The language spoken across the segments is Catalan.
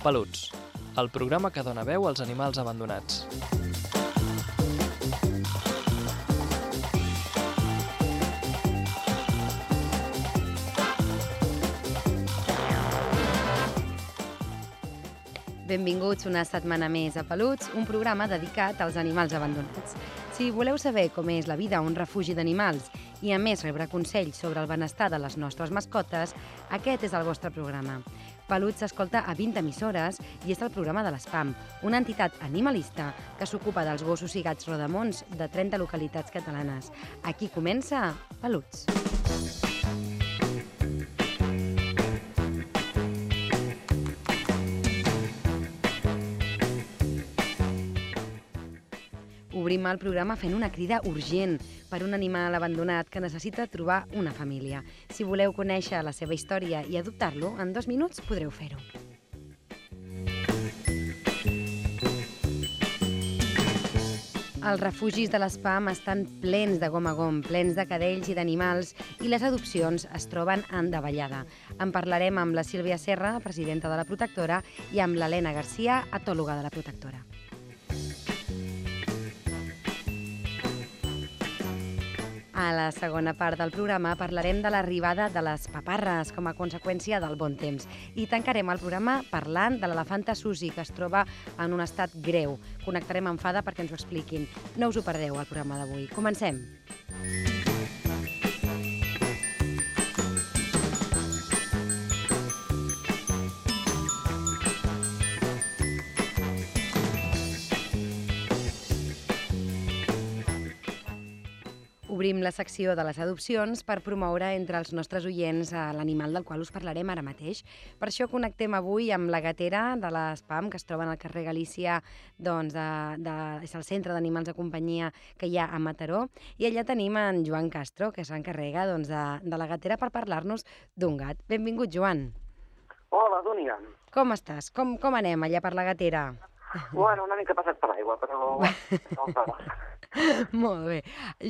Peluts, el programa que dona veu als animals abandonats. Benvinguts una setmana més a Peluts, un programa dedicat als animals abandonats. Si voleu saber com és la vida a un refugi d'animals i a més rebre consells sobre el benestar de les nostres mascotes, aquest és el vostre programa. Peluts s'escolta a 20 emissores i és el programa de l'ESPAM, una entitat animalista que s'ocupa dels gossos i gats rodamons de 30 localitats catalanes. Aquí comença Peluts. Obrim el programa fent una crida urgent per un animal abandonat que necessita trobar una família. Si voleu conèixer la seva història i adoptar-lo, en dos minuts podreu fer-ho. Els refugis de l'ESPAM estan plens de gom a gom, plens de cadells i d'animals, i les adopcions es troben en davallada. En parlarem amb la Sílvia Serra, presidenta de la protectora, i amb l'Helena Garcia, etòloga de la protectora. A la segona part del programa parlarem de l'arribada de les paparres com a conseqüència del bon temps. I tancarem el programa parlant de l'elefanta Susi, que es troba en un estat greu. Connectarem amb Fada perquè ens ho expliquin. No us ho perdeu, al programa d'avui. Comencem. Obrim la secció de les adopcions per promoure entre els nostres oients eh, l'animal del qual us parlarem ara mateix. Per això connectem avui amb la gatera de l'ESPAM, que es troba al carrer Galícia, doncs, de, de, és el centre d'animals de companyia que hi ha a Mataró, i allà tenim en Joan Castro, que s'encarrega doncs, de, de la gatera per parlar-nos d'un gat. Benvingut, Joan. Hola, Dúnia. Com estàs? Com, com anem allà per la gatera? Bueno, una mica passat per l'aigua, però... Molt bé.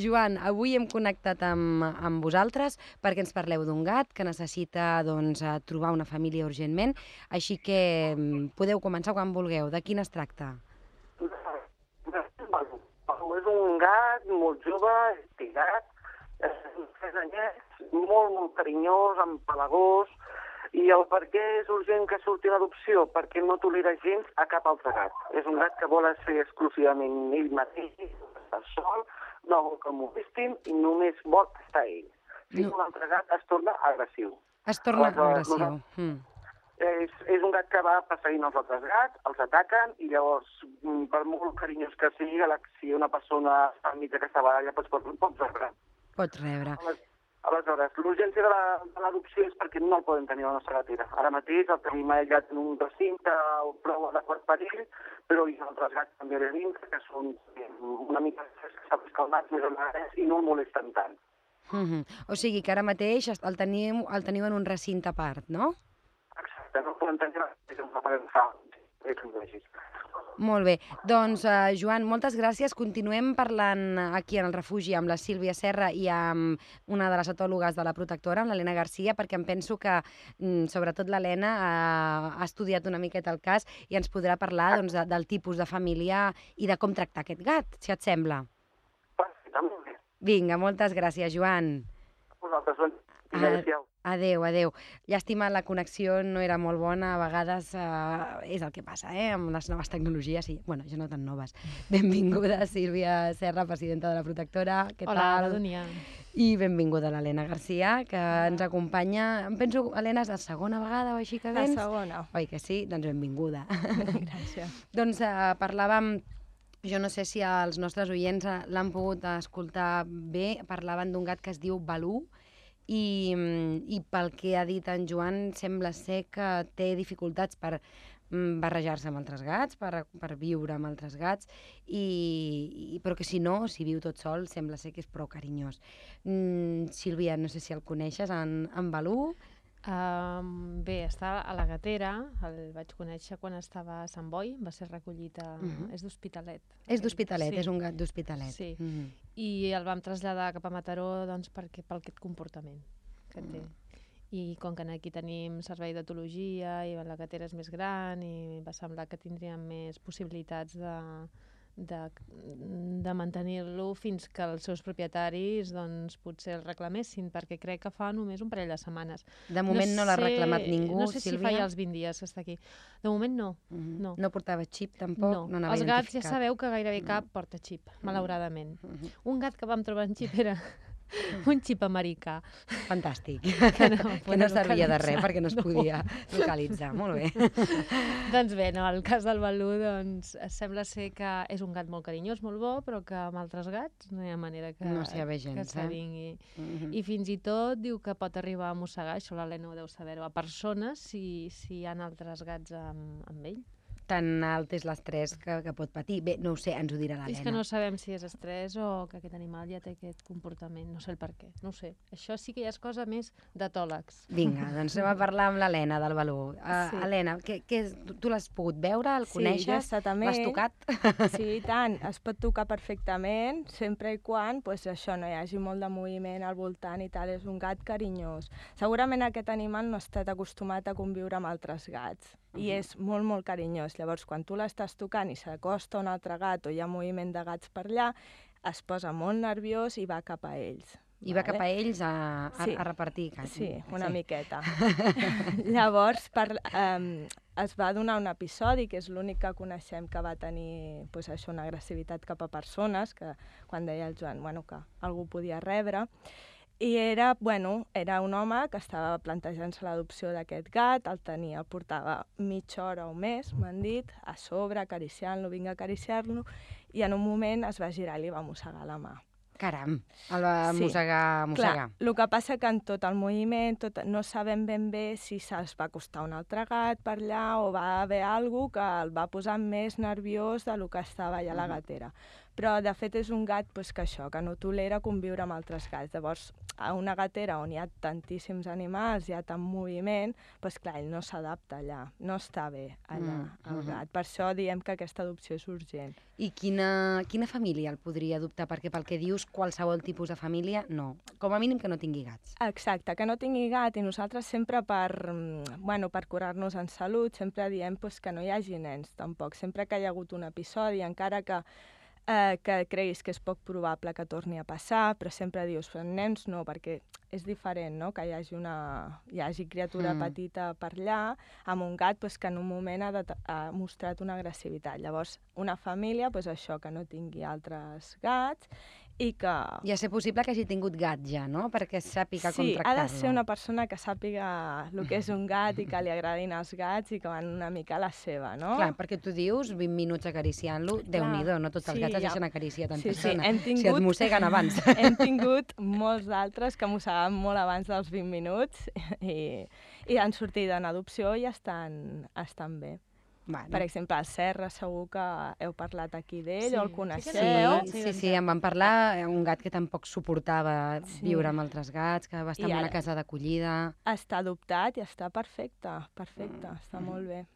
Joan, avui hem connectat amb, amb vosaltres perquè ens parleu d'un gat que necessita doncs, eh, trobar una família urgentment, així que mm, podeu començar quan vulgueu. De quin es tracta? És un gat molt jove, estirat, eh, tres anyets, molt, molt carinyós, empalagós, i el per què és urgent que surti l'adopció? Perquè no tolera gens a cap altre gat. És un gat que vol ser exclusivament ell mateix, estar sol, no vol que molestin i només vol estar ell. Si No. un altre gat es torna agressiu. Es torna Aleshores, agressiu. nosaltres- Mm. És, és un gat que va perseguint els altres gats, els ataquen i llavors, mm, per molt carinyós que sigui, si una persona està enmig d'aquesta baralla, pots, pots, pots rebre. Pots rebre. Ales- Aleshores, l'urgència de la- de l'adopció és perquè no el podem tenir a la nostra gatera. Ara mateix el tenim aïllat en un recinte prou adequat per ell, però hi ha altres gats també de dintre que són eh, una mica més calmats, més amagats i no el molesten tant. Mm -hmm. O sigui que ara mateix el teniu, el teniu en un recinte a part, no? Exacte, no podem tenir la gatera una parença. És un així. Molt bé. Doncs, uh, Joan, moltes gràcies. Continuem parlant aquí en el refugi amb la Sílvia Serra i amb una de les etòlogues de la protectora, amb l'Helena Garcia, perquè em penso que, mm, sobretot l'Helena, ha, ha estudiat una miqueta el cas i ens podrà parlar doncs, de, del tipus de família i de com tractar aquest gat, si et sembla. Perfecte, molt bé. Vinga, moltes gràcies, Joan. Vosaltres, bon Ah, Adéu-siau. Adeu, adeu. Llàstima, la connexió no era molt bona, a vegades eh, és el que passa, eh? amb les noves tecnologies, i, bueno, ja no tan noves. Benvinguda, Sílvia Serra, presidenta de la Protectora, què Hola, tal? hola, Dunia. I benvinguda l'Helena Garcia, que ens acompanya, em penso, Helena, és la segona vegada o així que La vens? segona. Oi que sí? Doncs benvinguda. Gràcies. doncs eh, parlàvem jo no sé si els nostres oients eh, l'han pogut escoltar bé, parlaven d'un gat que es diu Balú, i, mm, i pel que ha dit en Joan, sembla ser que té dificultats per mm, barrejar-se amb altres gats, per, per viure amb altres gats, i, i, però que si no, si viu tot sol, sembla ser que és prou carinyós. Mm, Sílvia, no sé si el coneixes, en, en Balú. Um, bé, està a la Gatera, el vaig conèixer quan estava a Sant Boi, va ser recollit a... Mhm. És d'Hospitalet. És d'Hospitalet, Sí. és un gat d'Hospitalet. Sí. Mm -hmm. I el vam traslladar cap a Mataró doncs, perquè, pel aquest comportament que té. i com que aquí tenim servei d'etologia i la gatera és més gran i va semblar que tindríem més possibilitats de, de, de mantenir-lo fins que els seus propietaris doncs, potser el reclamessin, perquè crec que fa només un parell de setmanes. De moment no, no l'ha reclamat ningú, No sé Sílvia. si fa ja els 20 dies que està aquí. De moment no. Mhm. no. no portava xip tampoc, no, no. Els gats ja sabeu que gairebé cap porta xip, malauradament. Mhm. Un gat que vam trobar en xip era un xip americà. Fantàstic. Que no, que no servia de res perquè no es No. podia localitzar. Molt bé. Doncs bé, no, el cas del Balú doncs, sembla ser que és un gat molt carinyós, molt bo, però que amb altres gats no hi ha manera que, No s'hi bé que gens, eh? s'avingui. Mhm. I fins i tot diu que pot arribar a mossegar, això l'Helena ho deu saber-ho, a persones si, si hi ha altres gats amb, amb ell. Tan alt és l'estrès que, que pot patir. Bé, no ho sé, ens ho dirà És que l'Helena. no sabem si és estrès o que aquest animal ja té aquest comportament, no sé el per què, no sé. Això sí que ja és cosa més d'etòlegs. Vinga, doncs anem a parlar amb l'Helena del Balú. Uh, Sí. Helena, què, què és, tu, tu l'has pogut veure, el Sí, coneixes? estat amb L'has tocat? Sí, i tant. Es pot tocar perfectament, sempre i quan pues, això no hi hagi molt de moviment al voltant i tal. És un gat carinyós. Segurament aquest animal no ha estat acostumat a conviure amb altres gats i és molt, molt carinyós. Llavors, quan tu l'estàs tocant i s'acosta un altre gat o hi ha moviment de gats per allà, es posa molt nerviós i va cap a ells. I va cap a ells a, a, Sí. a repartir canya. Sí, una sí. miqueta. Llavors, per, um, es va donar un episodi, que és l'únic que coneixem que va tenir pues, això, una agressivitat cap a persones, que quan deia el Joan bueno, que algú podia rebre, i era, bueno, era un home que estava plantejant-se l'adopció d'aquest gat, el tenia, el portava mitja hora o més, m'han dit, a sobre, acariciant-lo, vinga a acariciar-lo, i en un moment es va girar i li va mossegar la mà. Caram, el va Sí. mossegar, mossegar. Clar, el que passa que en tot el moviment tot, no sabem ben bé si se'ls va acostar un altre gat per allà o va haver algú que el va posar més nerviós de lo que estava allà a la gatera. Però, de fet, és un gat pues, que això, que no tolera conviure amb altres gats. Llavors, a una gatera on hi ha tantíssims animals, hi ha tant moviment, pues, clar, ell no s'adapta allà, no està bé allà, Mm, el mhm. gat. Per això diem que aquesta adopció és urgent. I quina, quina família el podria adoptar? Perquè pel que dius, qualsevol tipus de família, no. Com a mínim que no tingui gats. Exacte, que no tingui gat i nosaltres sempre per, mm, bueno, per curar-nos en salut sempre diem pues, que no hi hagi nens tampoc. Sempre que hi ha hagut un episodi, encara que, eh, que creguis que és poc probable que torni a passar, però sempre dius, però nens no, perquè és diferent no? que hi hagi, una, hi hagi criatura Mm. petita per allà amb un gat pues, que en un moment ha, de, ha mostrat una agressivitat. Llavors, una família, pues, això, que no tingui altres gats i que... I a ser possible que hagi tingut gat ja, no? Perquè sàpiga com Sí, ha tractar-lo. de ser una persona que sàpiga el que és un gat i que li agradin els gats i que van una mica a la seva, no? Clar, perquè tu dius 20 minuts acariciant-lo, déu nhi no tots els Sí, gats es ja- deixen acariciar tanta Sí, sí, estona. hem Si et tingut... mosseguen abans. hem tingut molts d'altres que mossegaven molt abans dels 20 minuts i, i han sortit en adopció i estan, estan bé. Bueno. Per exemple, el Serra segur que heu parlat aquí d'ell Sí, o el coneixeu. Sí, sí, sí, em van parlar, eh, un gat que tampoc suportava Sí. viure amb altres gats, que va estar I en una casa d'acollida. Està adoptat i està perfecte, perfecte, Mm, està mm. molt bé.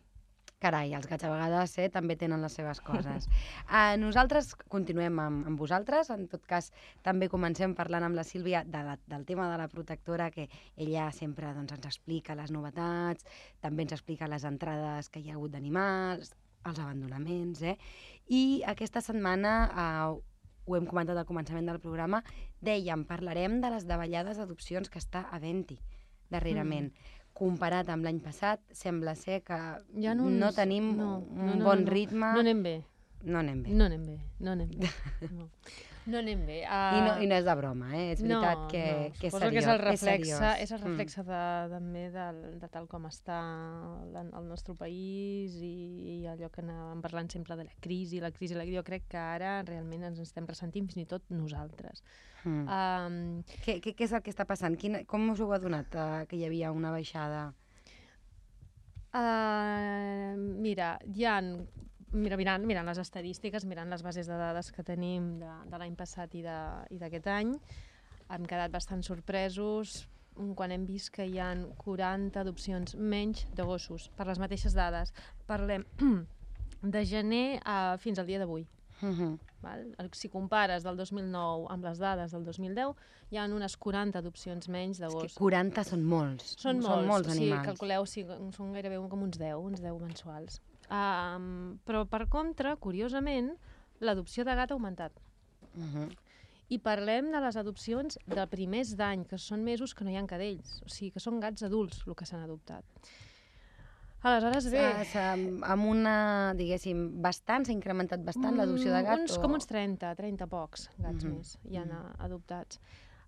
Carai, els gats a vegades eh, també tenen les seves coses. Uh, nosaltres continuem amb, amb vosaltres, en tot cas també comencem parlant amb la Sílvia de la, del tema de la protectora, que ella sempre doncs, ens explica les novetats, també ens explica les entrades que hi ha hagut d'animals, els abandonaments, eh? I aquesta setmana, uh, ho hem comentat al començament del programa, dèiem, parlarem de les davallades d'adopcions que està havent-hi darrerament. Mm comparat amb l'any passat, sembla ser que Ja no no tenim no, un no, no, bon no. ritme. No anem bé. no anem bé. No anem bé, no anem bé. No, no anem bé. Uh, I, no, I no és de broma, eh? És veritat que, que és seriós. que és el reflexe, seriós. és el Mm. reflexe de, també del, de tal com està la, el nostre país i, i allò que anàvem parlant sempre de la crisi, la crisi, la... jo crec que ara realment ens estem ressentint fins i tot nosaltres. Mm. Um, Què, què, què és el que està passant? Quina, com us ho ha donat uh, que hi havia una baixada? Uh, mira, hi ha, mira, mirant, mirant les estadístiques, mirant les bases de dades que tenim de, de l'any passat i d'aquest any, hem quedat bastant sorpresos quan hem vist que hi han 40 adopcions menys de gossos, per les mateixes dades. Parlem de gener a, fins al dia d'avui. Uh -huh. Val? Si compares del 2009 amb les dades del 2010, hi ha unes 40 adopcions menys de És que gos. 40 són molts. Són molts, són molts o sigui, animals. calculeu, sí, són gairebé com uns 10, uns 10 mensuals. Um, però, per contra, curiosament, l'adopció de gat ha augmentat. Uh -huh. I parlem de les adopcions de primers d'any, que són mesos que no hi ha cadells, o sigui, que són gats adults el que s'han adoptat. Aleshores, bé... S'ha- s'ha- Amb una, diguéssim, bastant, s'ha incrementat bastant l'adopció de? Mm, Uns, o... Com uns 30, 30 pocs gats Mhm, més hi han adoptats.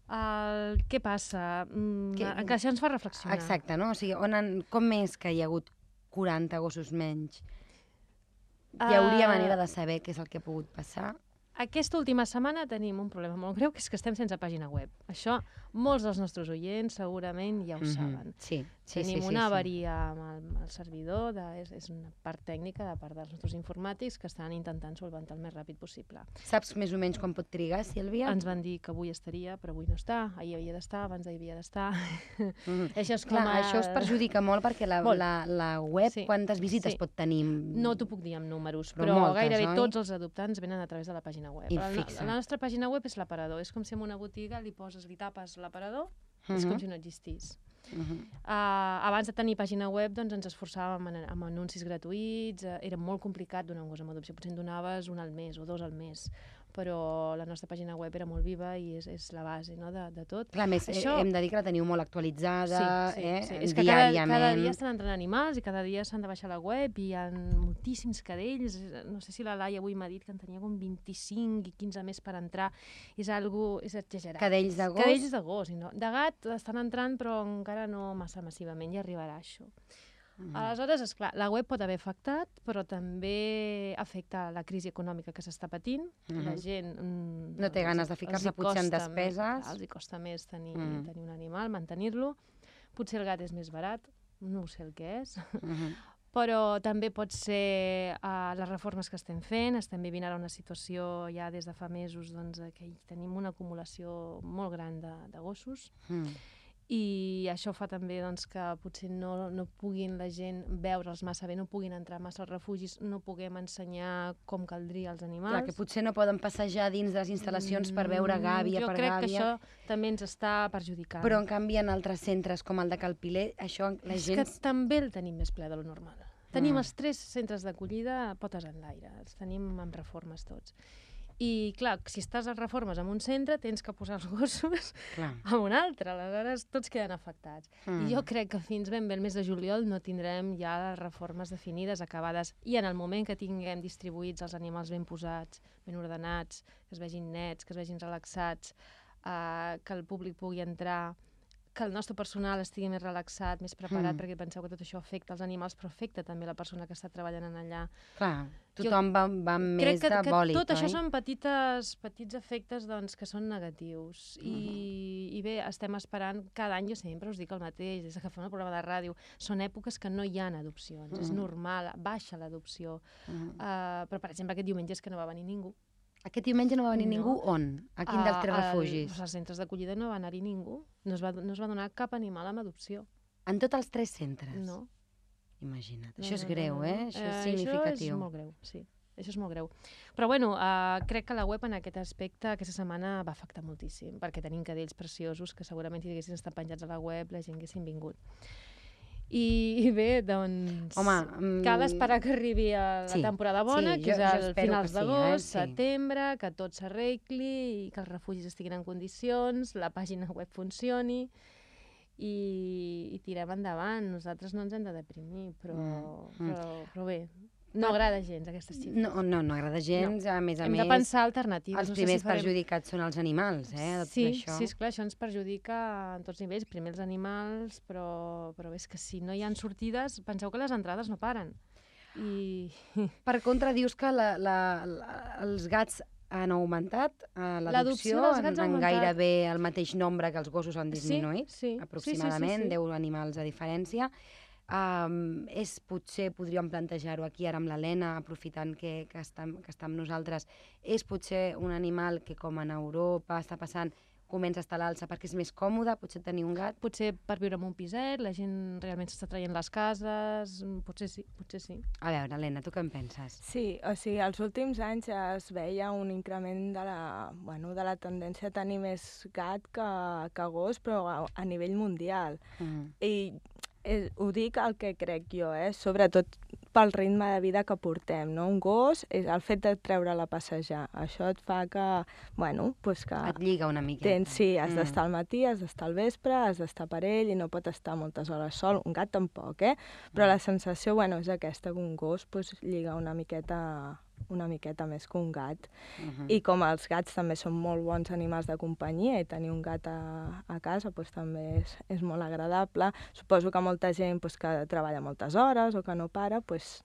El, què passa? Mm, Que- que això ens fa reflexionar. Exacte, no? O sigui, on han, com és que hi ha hagut 40 gossos menys? Hi hauria Ah, manera de saber què és el que ha pogut passar? Aquesta última setmana tenim un problema molt greu, que és que estem sense pàgina web. Això molts dels nostres oients segurament ja ho Mhm. saben. Sí, sí, Tenim sí, sí, una sí. avaria amb el, el servidor, de, és, és una part tècnica de part dels nostres informàtics que estan intentant solventar el més ràpid possible. Saps més o menys quan pot trigar, Sílvia? Ens van dir que avui estaria, però avui no està, ahir havia d'estar, abans d'ahir havia d'estar. Mhm. Això és com a... això us perjudica molt perquè la, Molt. la, la web, Sí, quantes visites sí. pot tenir? No t'ho puc dir amb números, Però però, moltes, gairebé oi? tots els adoptants venen a través de la pàgina web. La, fixa. la nostra pàgina web és l'aparador. És com si en una botiga li poses, li tapes l'aparador, és Mhm. com si no existís. Mhm. Uh, abans de tenir pàgina web doncs ens esforçàvem en, amb anuncis gratuïts, uh, era molt complicat donar un gos amb adopció, potser en donaves un al mes o dos al mes, però la nostra pàgina web era molt viva i és, és la base no, de, de tot. Clar, més, Això- Això... hem de dir que la teniu molt actualitzada, sí, sí, eh? sí. És que cada, diàriament. cada dia estan entrant animals i cada dia s'han de baixar a la web i hi ha moltíssims cadells. No sé si la Laia avui m'ha dit que en tenia com 25 i 15 més per entrar. És algo, és exagerat. Cadells de gos? Cadells de gos. I no. De gat estan entrant però encara no massa massivament, ja arribarà això. Mhm. Aleshores, és clar, la web pot haver afectat, però també afecta la crisi econòmica que s'està patint. La Mhm. gent... Mm, No té ganes de ficar-se potser en més- despeses. clar, Els hi costa més tenir, Mhm. tenir un animal, mantenir-lo. Potser el gat és més barat, no sé el que és, Mhm. però també pot ser uh, les reformes que estem fent. Estem vivint ara una situació ja des de fa mesos doncs, que tenim una acumulació molt gran de, de gossos Mhm. I això fa també doncs, que potser no, no puguin la gent veure'ls massa bé, no puguin entrar massa als refugis, no puguem ensenyar com caldria als animals. Clar, que potser no poden passejar dins de les instal·lacions per veure Mm, gàbia jo per crec gàbia. que això també ens està perjudicant. Però, en canvi, en altres centres, com el de Calpiler, això la és gent... que també el tenim més ple de lo normal. Tenim Mm. els tres centres d'acollida potes en l'aire, els tenim amb reformes tots. I, clar, si estàs a reformes en un centre, tens que posar els gossos Clar. a un altre, aleshores tots queden afectats. Mm. I jo crec que fins ben bé el mes de juliol no tindrem ja les reformes definides, acabades, i en el moment que tinguem distribuïts els animals ben posats, ben ordenats, que es vegin nets, que es vegin relaxats, eh, que el públic pugui entrar, que el nostre personal estigui més relaxat, més preparat, Mm. perquè penseu que tot això afecta els animals, però afecta també la persona que està treballant en allà. Clar, tothom va, va amb Crec més que, de que bòlit, tot això oi? són petites, petits efectes doncs, que són negatius. I, I bé, estem esperant, cada any jo sempre us dic el mateix, des que fem el programa de ràdio, són èpoques que no hi ha adopcions, és Mhm. normal, baixa l'adopció. Mhm. Uh, però, per exemple, aquest diumenge és que no va venir ningú. Aquest diumenge no va venir No. ningú on? A quin dels tres al- refugis? als centres d'acollida no va anar-hi ningú. No es, va, no es va donar cap animal amb adopció. En tots els tres centres? No. Imagina't. No, això és no, greu, no, no. eh? Això és Eh, significatiu. Això és molt greu, sí. Això és molt greu. Però bueno, uh, crec que la web en aquest aspecte aquesta setmana va afectar moltíssim, perquè tenim cadells preciosos que segurament si haguessin estat penjats a la web la gent haguessin vingut. I, i bé, doncs... Home, mm, cal esperar que arribi a la sí, temporada bona, sí, que és al finals sí, eh, d'agost, sí. setembre, que tot s'arregli i que els refugis estiguin en condicions, la pàgina web funcioni i, i tirem endavant. Nosaltres no ens hem de deprimir, però, Mm, mm. però, però bé, no agrada gens aquestes xifres. No, no, no agrada gens, a més a Hem més... de pensar alternatives. Els no sé primers si farem... perjudicats són els animals, eh, Sí, això. sí, esclar, això ens perjudica en tots nivells, primer els animals, però, però és que si no hi ha sortides, penseu que les entrades no paren. I Per contra, dius que la, la, la, els gats han augmentat, eh, L'adopció en, en augmentat. gairebé el mateix nombre que els gossos han disminuït, sí, sí, aproximadament, sí, sí, sí. 10 animals de diferència. Um, és potser, podríem plantejar-ho aquí ara amb l'Helena, aprofitant que, que, està, que està amb nosaltres, és potser un animal que com en Europa està passant comença a estar a l'alça perquè és més còmode, potser tenir un gat. Potser per viure en un piset, la gent realment s'està traient les cases, potser sí, potser sí. A veure, Helena, tu què en penses? Sí, o sigui, els últims anys es veia un increment de la, bueno, de la tendència a tenir més gat que, que gos, però a, a nivell mundial. Mm. I eh, ho dic el que crec jo, eh? sobretot pel ritme de vida que portem. No? Un gos, és el fet de treure'l a passejar, això et fa que, bueno, pues que Et lliga una miqueta. tens, sí, has Mm. d'estar al matí, has d'estar al vespre, has d'estar per ell i no pot estar moltes hores sol. Un gat tampoc, eh? Però la sensació, bueno, és aquesta, que un gos pues, lliga una miqueta una miqueta més que un gat. Mhm. I com els gats també són molt bons animals de companyia i tenir un gat a, a casa pues, també és, és molt agradable. Suposo que molta gent pues, que treballa moltes hores o que no para pues,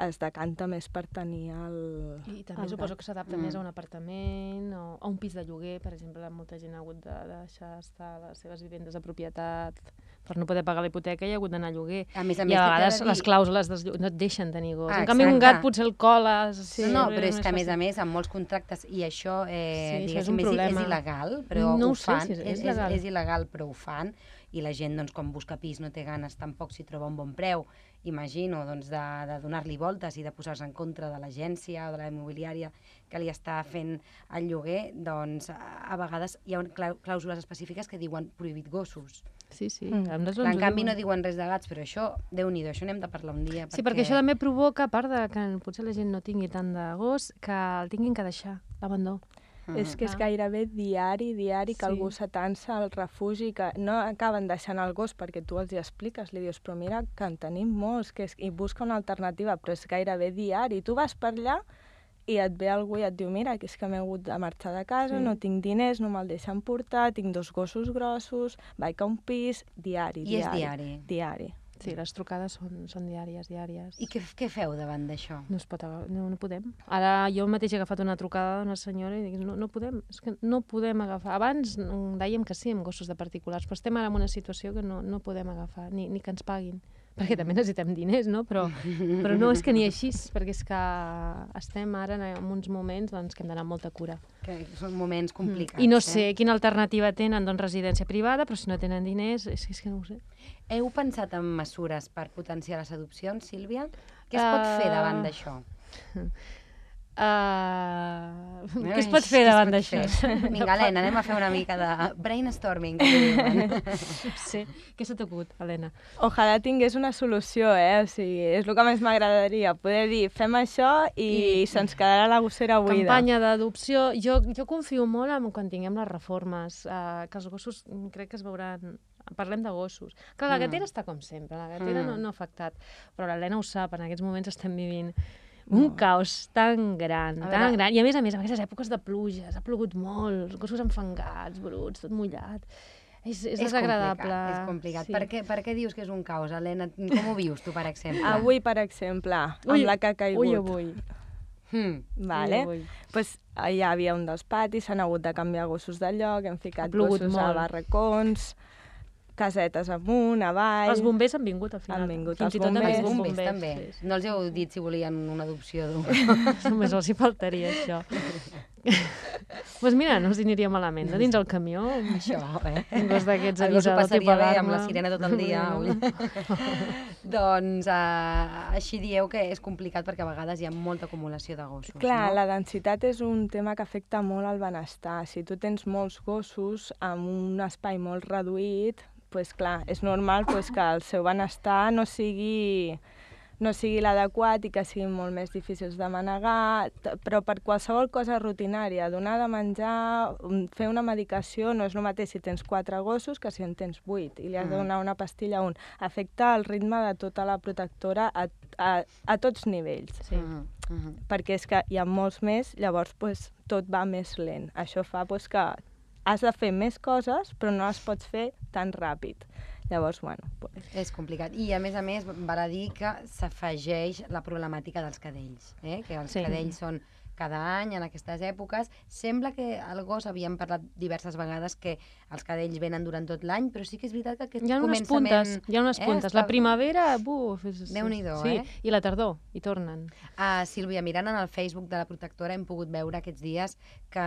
es decanta més per tenir el... I també el suposo que s'adapta Mm. més a un apartament o a un pis de lloguer, per exemple, molta gent ha hagut de deixar estar les seves vivendes de propietat per no poder pagar la hipoteca i ha hagut d'anar a lloguer. A més a I més, a que t'he vegades de les dir- clàusules lloguers no et deixen tenir gos. Ah, en canvi, un gat potser el coles... Sí, no, però és que a més a més, amb molts contractes, i això, eh, Sí, això és un és, problema. és il·legal, però No ho ho sé fan. si és- és és, és il·legal, però ho fan, i la gent, doncs, quan busca pis no té ganes tampoc si troba un bon preu, imagino, doncs, de, de donar-li voltes i de posar-se en contra de l'agència o de la immobiliària que li està fent el lloguer, doncs, a, vegades hi ha clàusules específiques que diuen prohibit gossos. Sí, sí. Mm. Clar, en canvi, no diuen. res de gats, però això, déu nhi això n'hem de parlar un dia. Sí, perquè això també provoca, a part de que potser la gent no tingui tant de gos, que el tinguin que deixar, l'abandó. Mm. És que és Ah. gairebé diari, diari, que Sí. algú s'atansa al refugi, que no acaben deixant el gos perquè tu els hi expliques, li dius, però mira que en tenim molts, que és... i busca una alternativa, però és gairebé diari. Tu vas per allà i et ve algú i et diu, mira, que és que m'he hagut de marxar de casa, Sí. no tinc diners, no me'l deixen portar, tinc dos gossos grossos, vaig a un pis, diari, I és diari. diari. Sí, les trucades són, són diàries, diàries. I què, què feu davant d'això? No es pot, no, no podem. Ara jo mateix he agafat una trucada d'una senyora i dic, no, no podem, és que no podem agafar. Abans mm, dèiem que sí amb gossos de particulars, però estem ara en una situació que no, no podem agafar, ni, ni que ens paguin. Perquè també necessitem diners, no? Però, però no és que ni així, perquè és que estem ara en uns moments doncs, que hem d'anar molta cura. Que són moments complicats. I no eh? sé quina alternativa tenen, doncs residència privada, però si no tenen diners, és, és que no ho sé. Heu pensat en mesures per potenciar les adopcions, Sílvia? Què es pot fer davant Ah. d'això? Uh, què es pot fer davant d'això? Vinga, Helena, anem a fer una mica de brainstorming. que. Sí. Què s'ha t'acut, Helena? Ojalà tingués una solució, eh? O sigui, és el que més m'agradaria, poder dir, fem això i, I- se'ns quedarà la gossera buida. Campanya d'adopció. Jo, jo confio molt en quan tinguem les reformes, uh, que els gossos mm, crec que es veuran... Parlem de gossos. Clar, la Mm. gatera està com sempre, la gatera no, Mm. no ha afectat, però l'Helena ho sap, en aquests moments estem vivint un caos tan gran, A tan veure- gran. I a més a més, en aquestes èpoques de pluges, ha plogut molt, els gossos enfangats, bruts, tot mullat. És, és, desagradable. complicat, és complicat. Sí. Per, què, per què dius que és un caos, Helena? Com ho vius tu, per exemple? Avui, per exemple, Ui, amb la que ha caigut. Ui, avui. Hmm. Vale? Ui, avui. Pues, hi havia un dels patis, s'han hagut de canviar gossos de lloc, hem ficat gossos a molt. barracons, casetes amunt, avall... Els bombers han vingut al final. Han vingut Fins els i tot han bombers. Els bombers, bombers, també. sí, sí. No els heu dit si volien una adopció d'un... Només els hi faltaria això. Doncs pues mira, no hi aniria malament, no? Dins el camió, Això, eh? un gos d'aquests avisador, passaria tipus bé amb alarma. la sirena tot el dia. doncs uh, així dieu que és complicat perquè a vegades hi ha molta acumulació de gossos, Clar, no? la densitat és un tema que afecta molt al benestar. Si tu tens molts gossos amb un espai molt reduït, pues, clar, és normal pues, que el seu benestar no sigui no sigui l'adequat i que siguin molt més difícils de manegar, però per qualsevol cosa rutinària, donar de menjar, um, fer una medicació, no és el mateix si tens quatre gossos que si en tens vuit i li has de Mm. donar una pastilla a un. Afecta el ritme de tota la protectora a, a, a tots nivells Sí. Mhm, mhm. perquè és que hi ha molts més, llavors pues, tot va més lent. Això fa pues, que has de fer més coses, però no les pots fer tan ràpid. Llavors, bueno, pues, És complicat. I, a més a més, val a dir que s'afegeix la problemàtica dels cadells, eh? que els Sí. cadells són cada any en aquestes èpoques. Sembla que el gos, havíem parlat diverses vegades, que els cadells venen durant tot l'any, però sí que és veritat que aquest Hi ha unes començament... puntes, hi ha unes eh, puntes. està- La primavera, buf... És, és- Déu-n'hi-do, sí. eh? I la tardor, hi tornen. Uh, Sílvia, mirant en el Facebook de la protectora hem pogut veure aquests dies que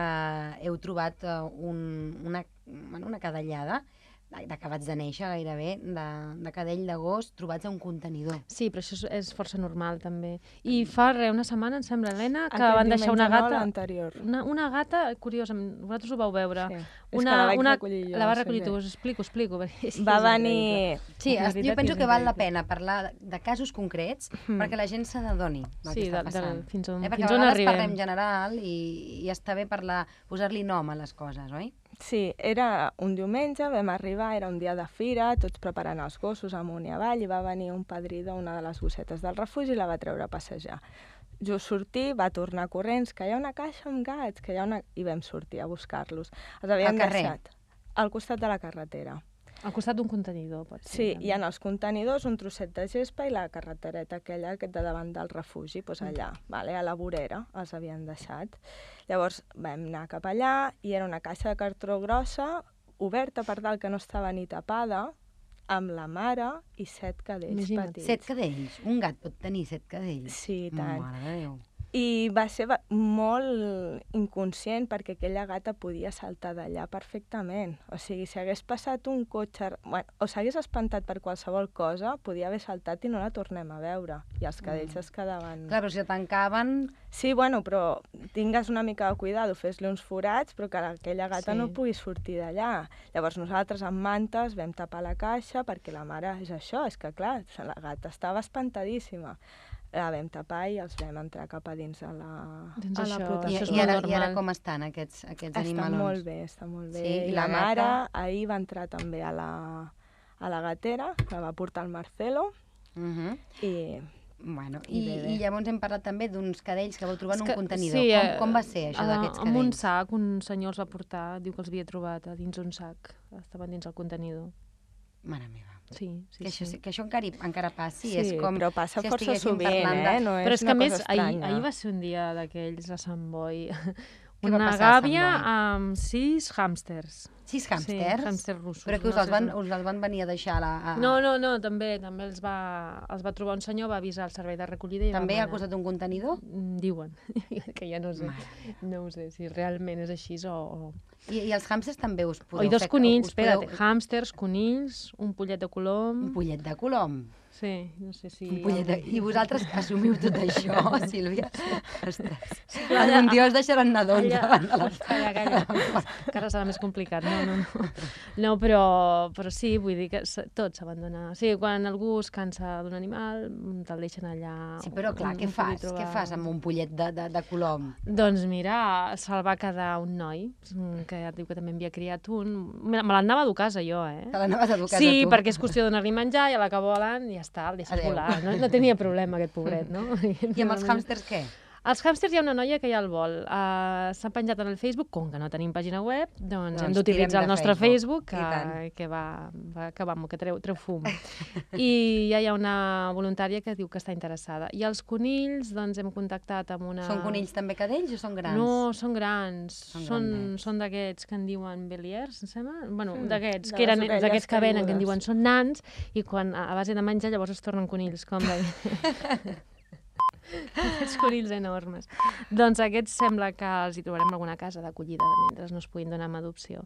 heu trobat uh, un, una, bueno, una cadellada de, d'acabats de néixer gairebé, de, de cadell de gos trobats a un contenidor. Sí, però això és, és força normal, també. I fa re, una setmana, em sembla, Helena, que Aquest van deixar una no, gata... l'anterior. Una, una gata, curiosament, vosaltres ho vau veure. Sí. És Una, que la vaig una, recollir jo. la va no recollir tu, us explico, explico. Va venir... Sí, es, jo penso que val la pena parlar de, de casos concrets Mm. perquè la gent s'adoni del Sí, que està del- del- passant. fins on- eh? Perquè fins a vegades parlem general i, i està bé parlar, posar-li nom a les coses, oi? Sí, era un diumenge, vam arribar, era un dia de fira, tots preparant els gossos amunt i avall, i va venir un padrí d'una de les gossetes del refugi i la va treure a passejar. Jo sortir, va tornar corrents, que hi ha una caixa amb gats, que hi ha una... I vam sortir a buscar-los. Els havíem carrer? deixat al costat de la carretera. Al costat d'un contenidor, pot ser. Sí, també. hi ha els contenidors, un trosset de gespa i la carretereta aquella que de davant del refugi, doncs allà, vale, a la vorera els havien deixat. Llavors vam anar cap allà i era una caixa de cartró grossa, oberta per dalt que no estava ni tapada, amb la mare i set cadells Imagina't. petits. Set cadells. Un gat pot tenir set cadells. Sí, tant. Mare de Déu. I va ser molt inconscient perquè aquella gata podia saltar d'allà perfectament. O sigui, si hagués passat un cotxe bueno, o s'hagués espantat per qualsevol cosa, podia haver saltat i no la tornem a veure. I els cadells es quedaven... Clar, però si la tancaven... Sí, bueno, però tingues una mica de cuidado, fes-li uns forats, però que aquella gata Sí. no pugui sortir d'allà. Llavors nosaltres amb mantes vam tapar la caixa perquè la mare és això, és que clar, la gata estava espantadíssima. La vam tapar i els vam entrar cap a dins a la, Doncs a la I, protecció. i, molt ara, I ara com estan aquests, aquests Està animalons? molt bé, està molt bé. Sí, I, i la, la mare gata? ahir va entrar també a la, a la gatera, que va portar el Marcelo, Uh -huh. i Bueno, I i, bé, bé. i llavors hem parlat també d'uns cadells que vau trobar en un que- contenidor. sí, com, eh, com va ser això eh, d'aquests Amb un cadells? sac, un senyor els va portar, diu que els havia trobat a dins un sac. Estaven dins el contenidor. Mare meva. Sí, sí, que, això, sí. que això encara, encara passi. sí, és com però passa si força estiguéssim sovint, eh? No és Però és que una a més, cosa ahir, ahir va ser un dia d'aquells a Sant Boi. Què va Una passar gàbia amb sis hàmsters. Sis Sí, hàmsters? hàmsters russos. Però que us no els, van, us els van venir a deixar a la... A... No, no, no, també, també els va, els va trobar un senyor, va avisar el servei de recollida i També al anar. costat d'un contenidor? Mm, Diuen, que ja no sé, Mare. no ho sé si realment és així o... o... I, I els hàmsters també us o podeu i dos fer... conills, us podeu- espera't, hàmsters, conills, un pollet de colom... Un pollet de colom. Sí, no sé si... Un pollet de... I vosaltres assumiu tot això, Sílvia? Ostres. Allà- Algun dia us deixaran anar doncs Allà- la... Calla, calla. Que ara serà més complicat. No, no, no. No, però, però sí, vull dir que tot s'abandona. O sigui, quan algú es cansa d'un animal, te'l deixen allà. Sí, però clar, on- què fas? Què trobar- fas amb un pollet de, de, de colom? Doncs mira, se'l va quedar un noi, mm, que diu que també havia criat un. Me l'anava a dur a casa jo, eh? Te l'anaves a educar Sí, tu? perquè és qüestió de donar-li menjar, ja l'acabo volant i ja està, el deixes volar. No, no tenia problema aquest pobret, no? I amb els hàmsters què? Els hàmsters hi ha una noia que ja el vol. Uh, S'ha penjat en el Facebook, com que no tenim pàgina web, doncs, Doncs hem d'utilitzar el nostre Facebook, Facebook, i tant. que, que va, va, que, vamos, que treu, treu fum. I ja hi ha una voluntària que diu que està interessada. I els conills, doncs hem contactat amb una... Són conills també cadells o són grans? No, són grans. Són Són, són d'aquests que en diuen Beliers, em sembla? Bueno, Mm, d'aquests que eren d'aquests que venen, que en diuen són nans, i quan a base de menjar llavors es tornen conills, com de... aquests conills enormes. Doncs aquests sembla que els hi trobarem alguna casa d'acollida mentre no es puguin donar amb adopció.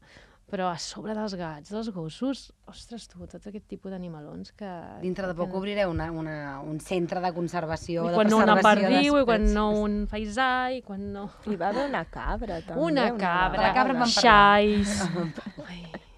Però a sobre dels gats, dels gossos, ostres tu, tot aquest tipus d'animalons que... Dintre de que poc no- obrireu una, una, un centre de conservació, I de quan no una preservació perdiu, i quan no un faisà, i quan no... Hi va haver una cabra, també. Una cabra, De la cabra en vam parlar. xais...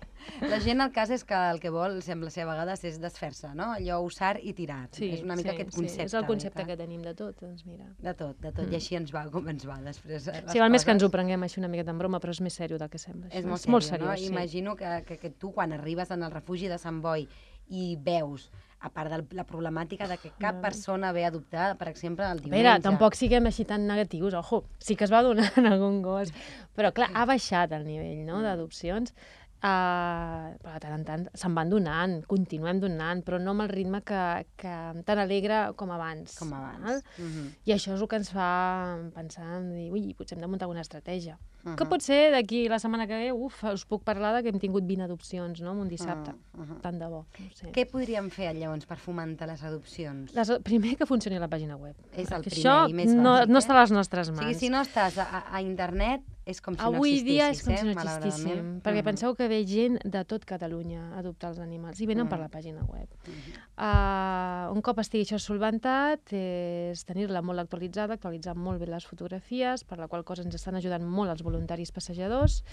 La gent, el cas és que el que vol, sembla ser a vegades, és desfer-se, no? Allò usar i tirar. Sí, és una mica sí, aquest sí, concepte. És el concepte que tenim de tot, doncs mira. De tot, de tot. I així ens va com ens va després. eh, Sí, val més que ens ho coses. prenguem així una miqueta en broma, però és més sèrio del que sembla. És molt és molt seriós, no? seriós, sí. Imagino que, que, que tu, quan arribes en el refugi de Sant Boi i veus, a part de la problemàtica de que cap No. persona ve a adoptar, per exemple, el diumenge... veure, tampoc siguem així tan negatius, ojo, sí que es va donar en algun gos, però clar, ha baixat el nivell no, d'adopcions Uh, però de tant en tant se'n van donant, continuem donant, però no amb el ritme que, que tan alegre com abans. Com abans. Val? Uh -huh. I això és el que ens fa pensar en dir, ui, potser hem de muntar alguna estratègia. Uh. -huh. Que pot ser d'aquí la setmana que ve, uf, us puc parlar de que hem tingut 20 adopcions, no?, en un dissabte. Uh -huh. Tant de bo, no sé. Què podríem fer, llavors, per fomentar les adopcions? Les, primer que funcioni la pàgina web. És el primer això i més no, bàsic, no eh? està a les nostres O mans. sigui, si no estàs a, a internet, és com si Avui no dia és com eh? si no existíssim, malauradament. perquè penseu que ve gent de tot Catalunya a adoptar els animals i venen per Mm. la pàgina web. Mhm. Uh, un cop estigui això solventat, és tenir-la molt actualitzada, actualitzar molt bé les fotografies, per la qual cosa ens estan ajudant molt els voluntaris passejadors,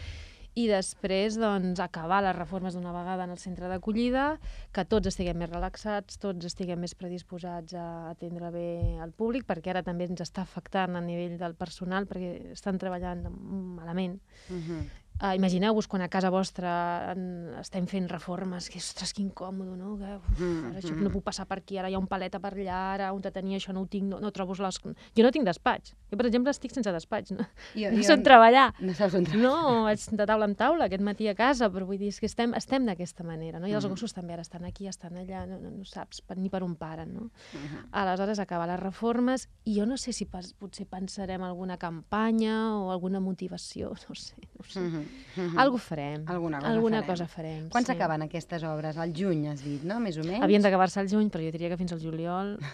i després doncs, acabar les reformes d'una vegada en el centre d'acollida, que tots estiguem més relaxats, tots estiguem més predisposats a atendre bé al públic, perquè ara també ens està afectant a nivell del personal, perquè estan treballant malament. Mhm. Uh, Imagineu-vos quan a casa vostra en, estem fent reformes, que ostres, que incòmodo, no? Que, uf, Mm, ara això mm. no puc passar per aquí, ara hi ha un paleta per allà, ara on te tenia això no ho tinc, no, no trobo les... Jo no tinc despatx. Jo, per exemple, estic sense despatx, no? Jo, No sé on treballar. No saps on treballar. No, vaig de taula en taula aquest matí a casa, però vull dir, és que estem, estem d'aquesta manera, no? I els Mm. gossos també ara estan aquí, estan allà, no, no, no saps per, ni per on paren, no? Mhm. Aleshores, acabar les reformes, i jo no sé si pas, potser pensarem alguna campanya o alguna motivació, no sé, no sé. Mhm. Algo farem. Alguna cosa Alguna farem. cosa farem. Quan sí. s'acaben aquestes obres? Al juny, has dit, no? Més o menys? Havien d'acabar-se al juny, però jo diria que fins al juliol...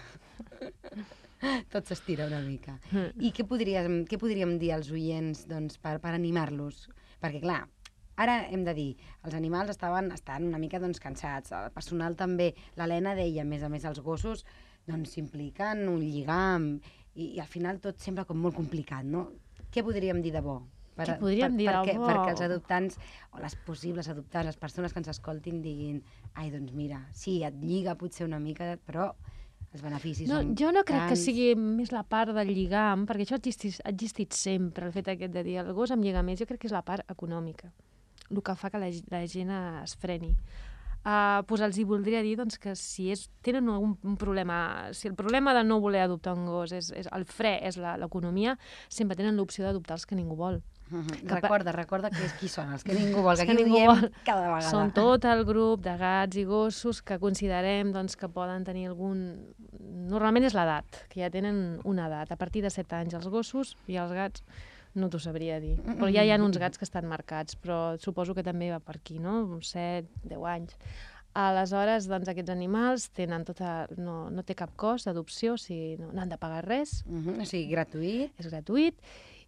Tot s'estira una mica. Mm. I què podríem, què podríem dir als oients doncs, per, per animar-los? Perquè, clar, ara hem de dir, els animals estaven, estan una mica doncs, cansats, el personal també. L'Helena deia, a més a més, els gossos doncs, s'impliquen un lligam i, i al final tot sembla com molt complicat, no? Què podríem dir de bo? Què podríem dir de perquè, bo? Perquè els adoptants, o les possibles adoptants, les persones que ens escoltin, diguin ai, doncs mira, sí, et lliga potser una mica, però els beneficis No, són jo no crec que tants. sigui més la part del lligam, perquè això ha existit, ha existit sempre, el fet aquest de dir el gos amb lligaments, jo crec que és la part econòmica, el que fa que la, la gent es freni. Uh, pues els hi voldria dir doncs, que si és, tenen algun un problema, si el problema de no voler adoptar un gos és, és el fre és l'economia, sempre tenen l'opció d'adoptar els que ningú vol. Que Recorda, recorda que és qui són, els que ningú vol, que que ningú vol. cada vegada. Són tot el grup de gats i gossos que considerem doncs, que poden tenir algun... Normalment és l'edat, que ja tenen una edat. A partir de 7 anys els gossos i els gats no t'ho sabria dir. Però ja hi ha uns gats que estan marcats, però suposo que també va per aquí, no? Uns 7, 10 anys. Aleshores, doncs, aquests animals tenen tota... no, no té cap cost d'adopció, o sigui, no, no han de pagar res, Mhm, O sigui, gratuït. és gratuït,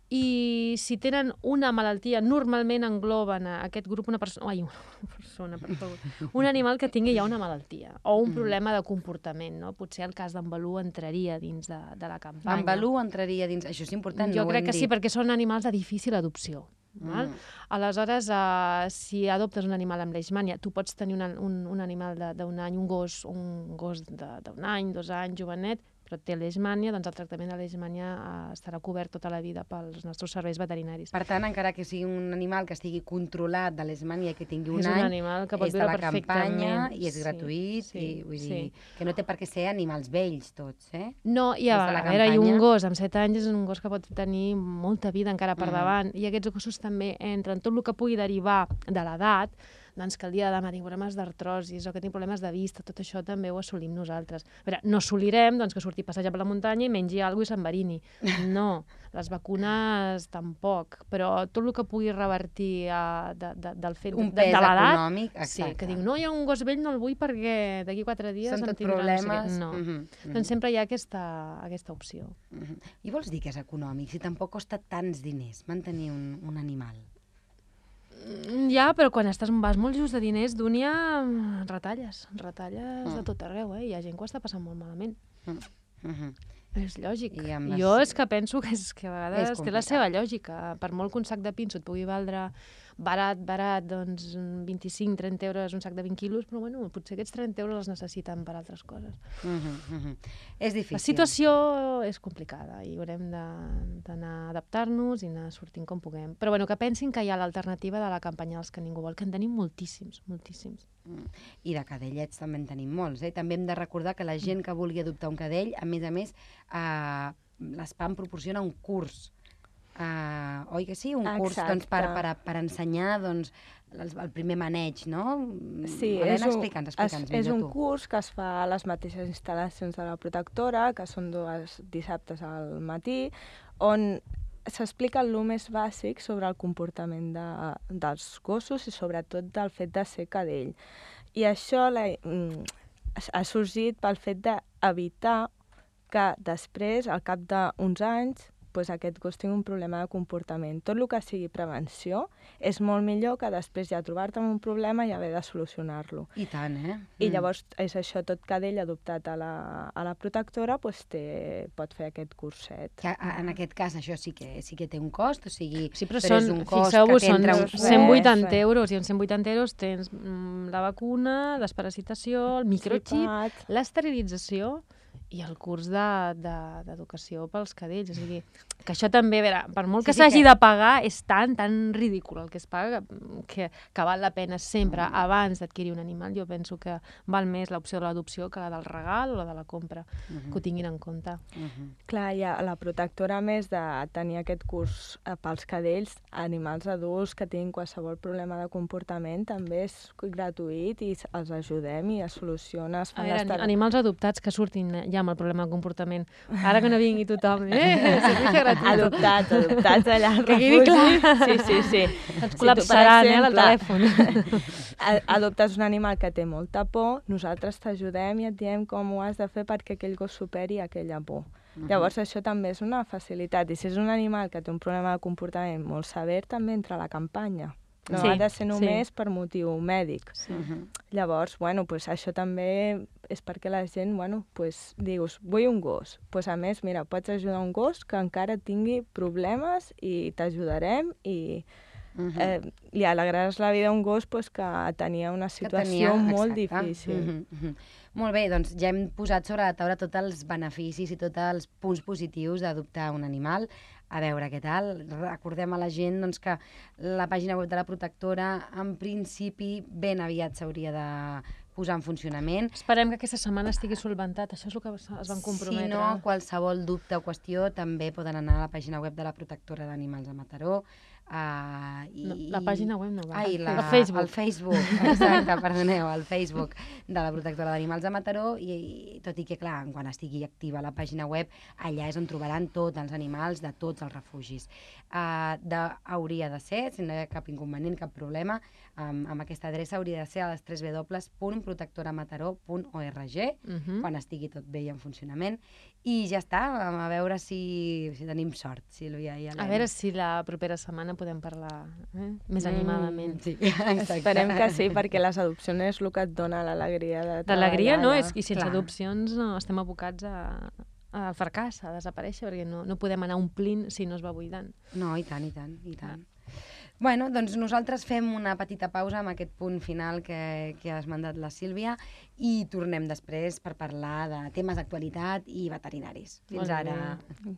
i si tenen una malaltia, normalment engloben a aquest grup una persona... Ai, una persona, per favor. Un animal que tingui ja una malaltia o un problema de comportament, no? Potser el cas d'en Balú entraria dins de, de la campanya. En Balú entraria dins... Això és important, Jo no crec que sí, dit. perquè són animals de difícil adopció. Val? Mm. Aleshores, uh, si adoptes un animal amb leishmània, tu pots tenir una, un, un animal de- d'un any, un gos, un gos de- d'un any, dos anys, jovenet, però té leishmània, doncs el tractament de leishmània uh, estarà cobert tota la vida pels nostres serveis veterinaris. Per tant, encara que sigui un animal que estigui controlat de l'esmània i que tingui un és un any, animal que pot és de la campanya i és Sí, gratuït, sí, i vull dir sí. que no té per què ser animals vells tots, eh? No, i a, a veure, i un gos amb 7 anys és un gos que pot tenir molta vida encara per Mhm. davant, i aquests gossos també entren tot el que pugui derivar de l'edat, doncs que el dia de demà tinc problemes d'artrosis o que tinc problemes de vista, tot això també ho assolim nosaltres. A veure, no assolirem doncs, que surti a passejar per la muntanya i mengi alguna cosa i s'enverini. No, les vacunes tampoc, però tot el que pugui revertir uh, de, de, del fet Un de, pes de l'edat, Sí, que dic, no, hi ha un gos vell, no el vull perquè d'aquí quatre dies Són tot tindrà no sé què. problemes. No. Mhm, mhm, Doncs sempre hi ha aquesta, aquesta opció. mhm. I vols dir que és econòmic, si tampoc costa tants diners mantenir un, un animal? Mm, Ja, però quan estàs, vas molt just de diners, Dúnia, retalles, retalles Mm. de tot arreu, eh? Hi ha gent que ho està passant molt malament. Mhm. És lògic. I les- Jo és que penso que, és que a vegades té la seva lògica. Per molt que un sac de pinso et pugui valdre barat, barat, doncs 25-30 euros un sac de 20 quilos, però bueno, potser aquests 30 euros els necessiten per altres coses. Mhm, mhm. És difícil. La situació és complicada i haurem d'anar a adaptar-nos i anar sortint com puguem. Però bueno, que pensin que hi ha l'alternativa de la campanya dels que ningú vol, que en tenim moltíssims, moltíssims. I de cadellets també en tenim molts. Eh? També hem de recordar que la gent que vulgui adoptar un cadell, a més a més, eh, l'ESPAM proporciona un curs Uh, oi que sí? Un curs doncs, per, per, per ensenyar doncs, el, el primer maneig, no? Sí, Helena, és un, explica'ns, explica'ns és, és un tu. curs que es fa a les mateixes instal·lacions de la protectora, que són dos dissabtes al matí, on s'explica el més bàsic sobre el comportament de, dels gossos i sobretot del fet de ser cadell. I això la, mm, ha sorgit pel fet d'evitar que després, al cap d'uns anys, pues, aquest gos tingui un problema de comportament. Tot el que sigui prevenció és molt millor que després ja trobar-te amb un problema i haver de solucionar-lo. I tant, eh? I llavors és això, tot cadell adoptat a la, a la protectora pues, té, pot fer aquest curset. Que, en aquest cas això sí que, sí que té un cost, o sigui, Sí, però, però és són, un cost que són t'entra un res. 180 Res. euros, i en 180 euros tens mm, la vacuna, desparasitació, el microchip, Flipat. l'esterilització i el curs de- de- d'educació de, pels cadells. O sigui, que això també, veure, per molt Sí, que sí s'hagi que- de pagar, és tan, tan ridícul el que es paga que, que val la pena sempre, Mm. abans d'adquirir un animal, jo penso que val més l'opció de l'adopció que la del regal o la de la compra, Mhm. que ho tinguin en compte. Mhm. Clar, hi ha la protectora, a més de tenir aquest curs eh, pels cadells, animals adults que tinguin qualsevol problema de comportament, també és gratuït i els ajudem i es soluciona. Es A fan veure, estar- animals adoptats que surtin ja amb el problema de comportament. Ara que no vingui tothom, eh. Adoptats, adoptats allà al Que refugi. clar. Sí, sí, sí. Ens per col·lapsaran, eh, el telèfon. adoptes un animal que té molta por, nosaltres t'ajudem i et diem com ho has de fer perquè aquell gos superi aquella por. Llavors això també és una facilitat i si és un animal que té un problema de comportament molt sever també entra a la campanya. No Sí, ha de ser sí. només per motiu mèdic. Mhm. Llavors, bueno, pues això també és perquè la gent, bueno, pues, dius, vull un gos. Pues a més, mira, pots ajudar un gos que encara tingui problemes i t'ajudarem i Mhm. eh, li alegraràs la vida a un gos pues, que tenia una situació molt exacte. difícil. Mhm, mhm. Molt bé, doncs ja hem posat sobre la taula tots els beneficis i tots els punts positius d'adoptar un animal. A veure què tal. Recordem a la gent doncs, que la pàgina web de la protectora en principi ben aviat s'hauria de posar en funcionament. Esperem que aquesta setmana estigui solventat. Això és el que es van comprometre. Si no, qualsevol dubte o qüestió també poden anar a la pàgina web de la protectora d'animals de Mataró. Uh, i, No, la pàgina web no va. Ai, la, El Facebook. El Facebook, exacte, perdoneu, el Facebook de la protectora d'animals de Mataró i, i tot i que, clar, quan estigui activa la pàgina web, allà és on trobaran tots els animals de tots els refugis. Uh, de, hauria de ser, si no hi ha cap inconvenient, cap problema, um, amb aquesta adreça hauria de ser a les 3 www.protectoramataró.org Mhm. quan estigui tot bé i en funcionament. I ja està, a veure si, si tenim sort, Sílvia i Helena. A veure si la propera setmana podem parlar eh? més animadament. Mm, sí, exacte. Esperem que sí, perquè les adopcions és el que et dona l'alegria de D'alegria, no? És, I sense Clar. adopcions no, estem abocats a, al fracàs, a desaparèixer, perquè no, no podem anar omplint si no es va buidant. No, i tant, i tant, i tant. Bueno, doncs nosaltres fem una petita pausa amb aquest punt final que, que ha esmentat la Sílvia i tornem després per parlar de temes d'actualitat i veterinaris. Fins Molt ara. bé.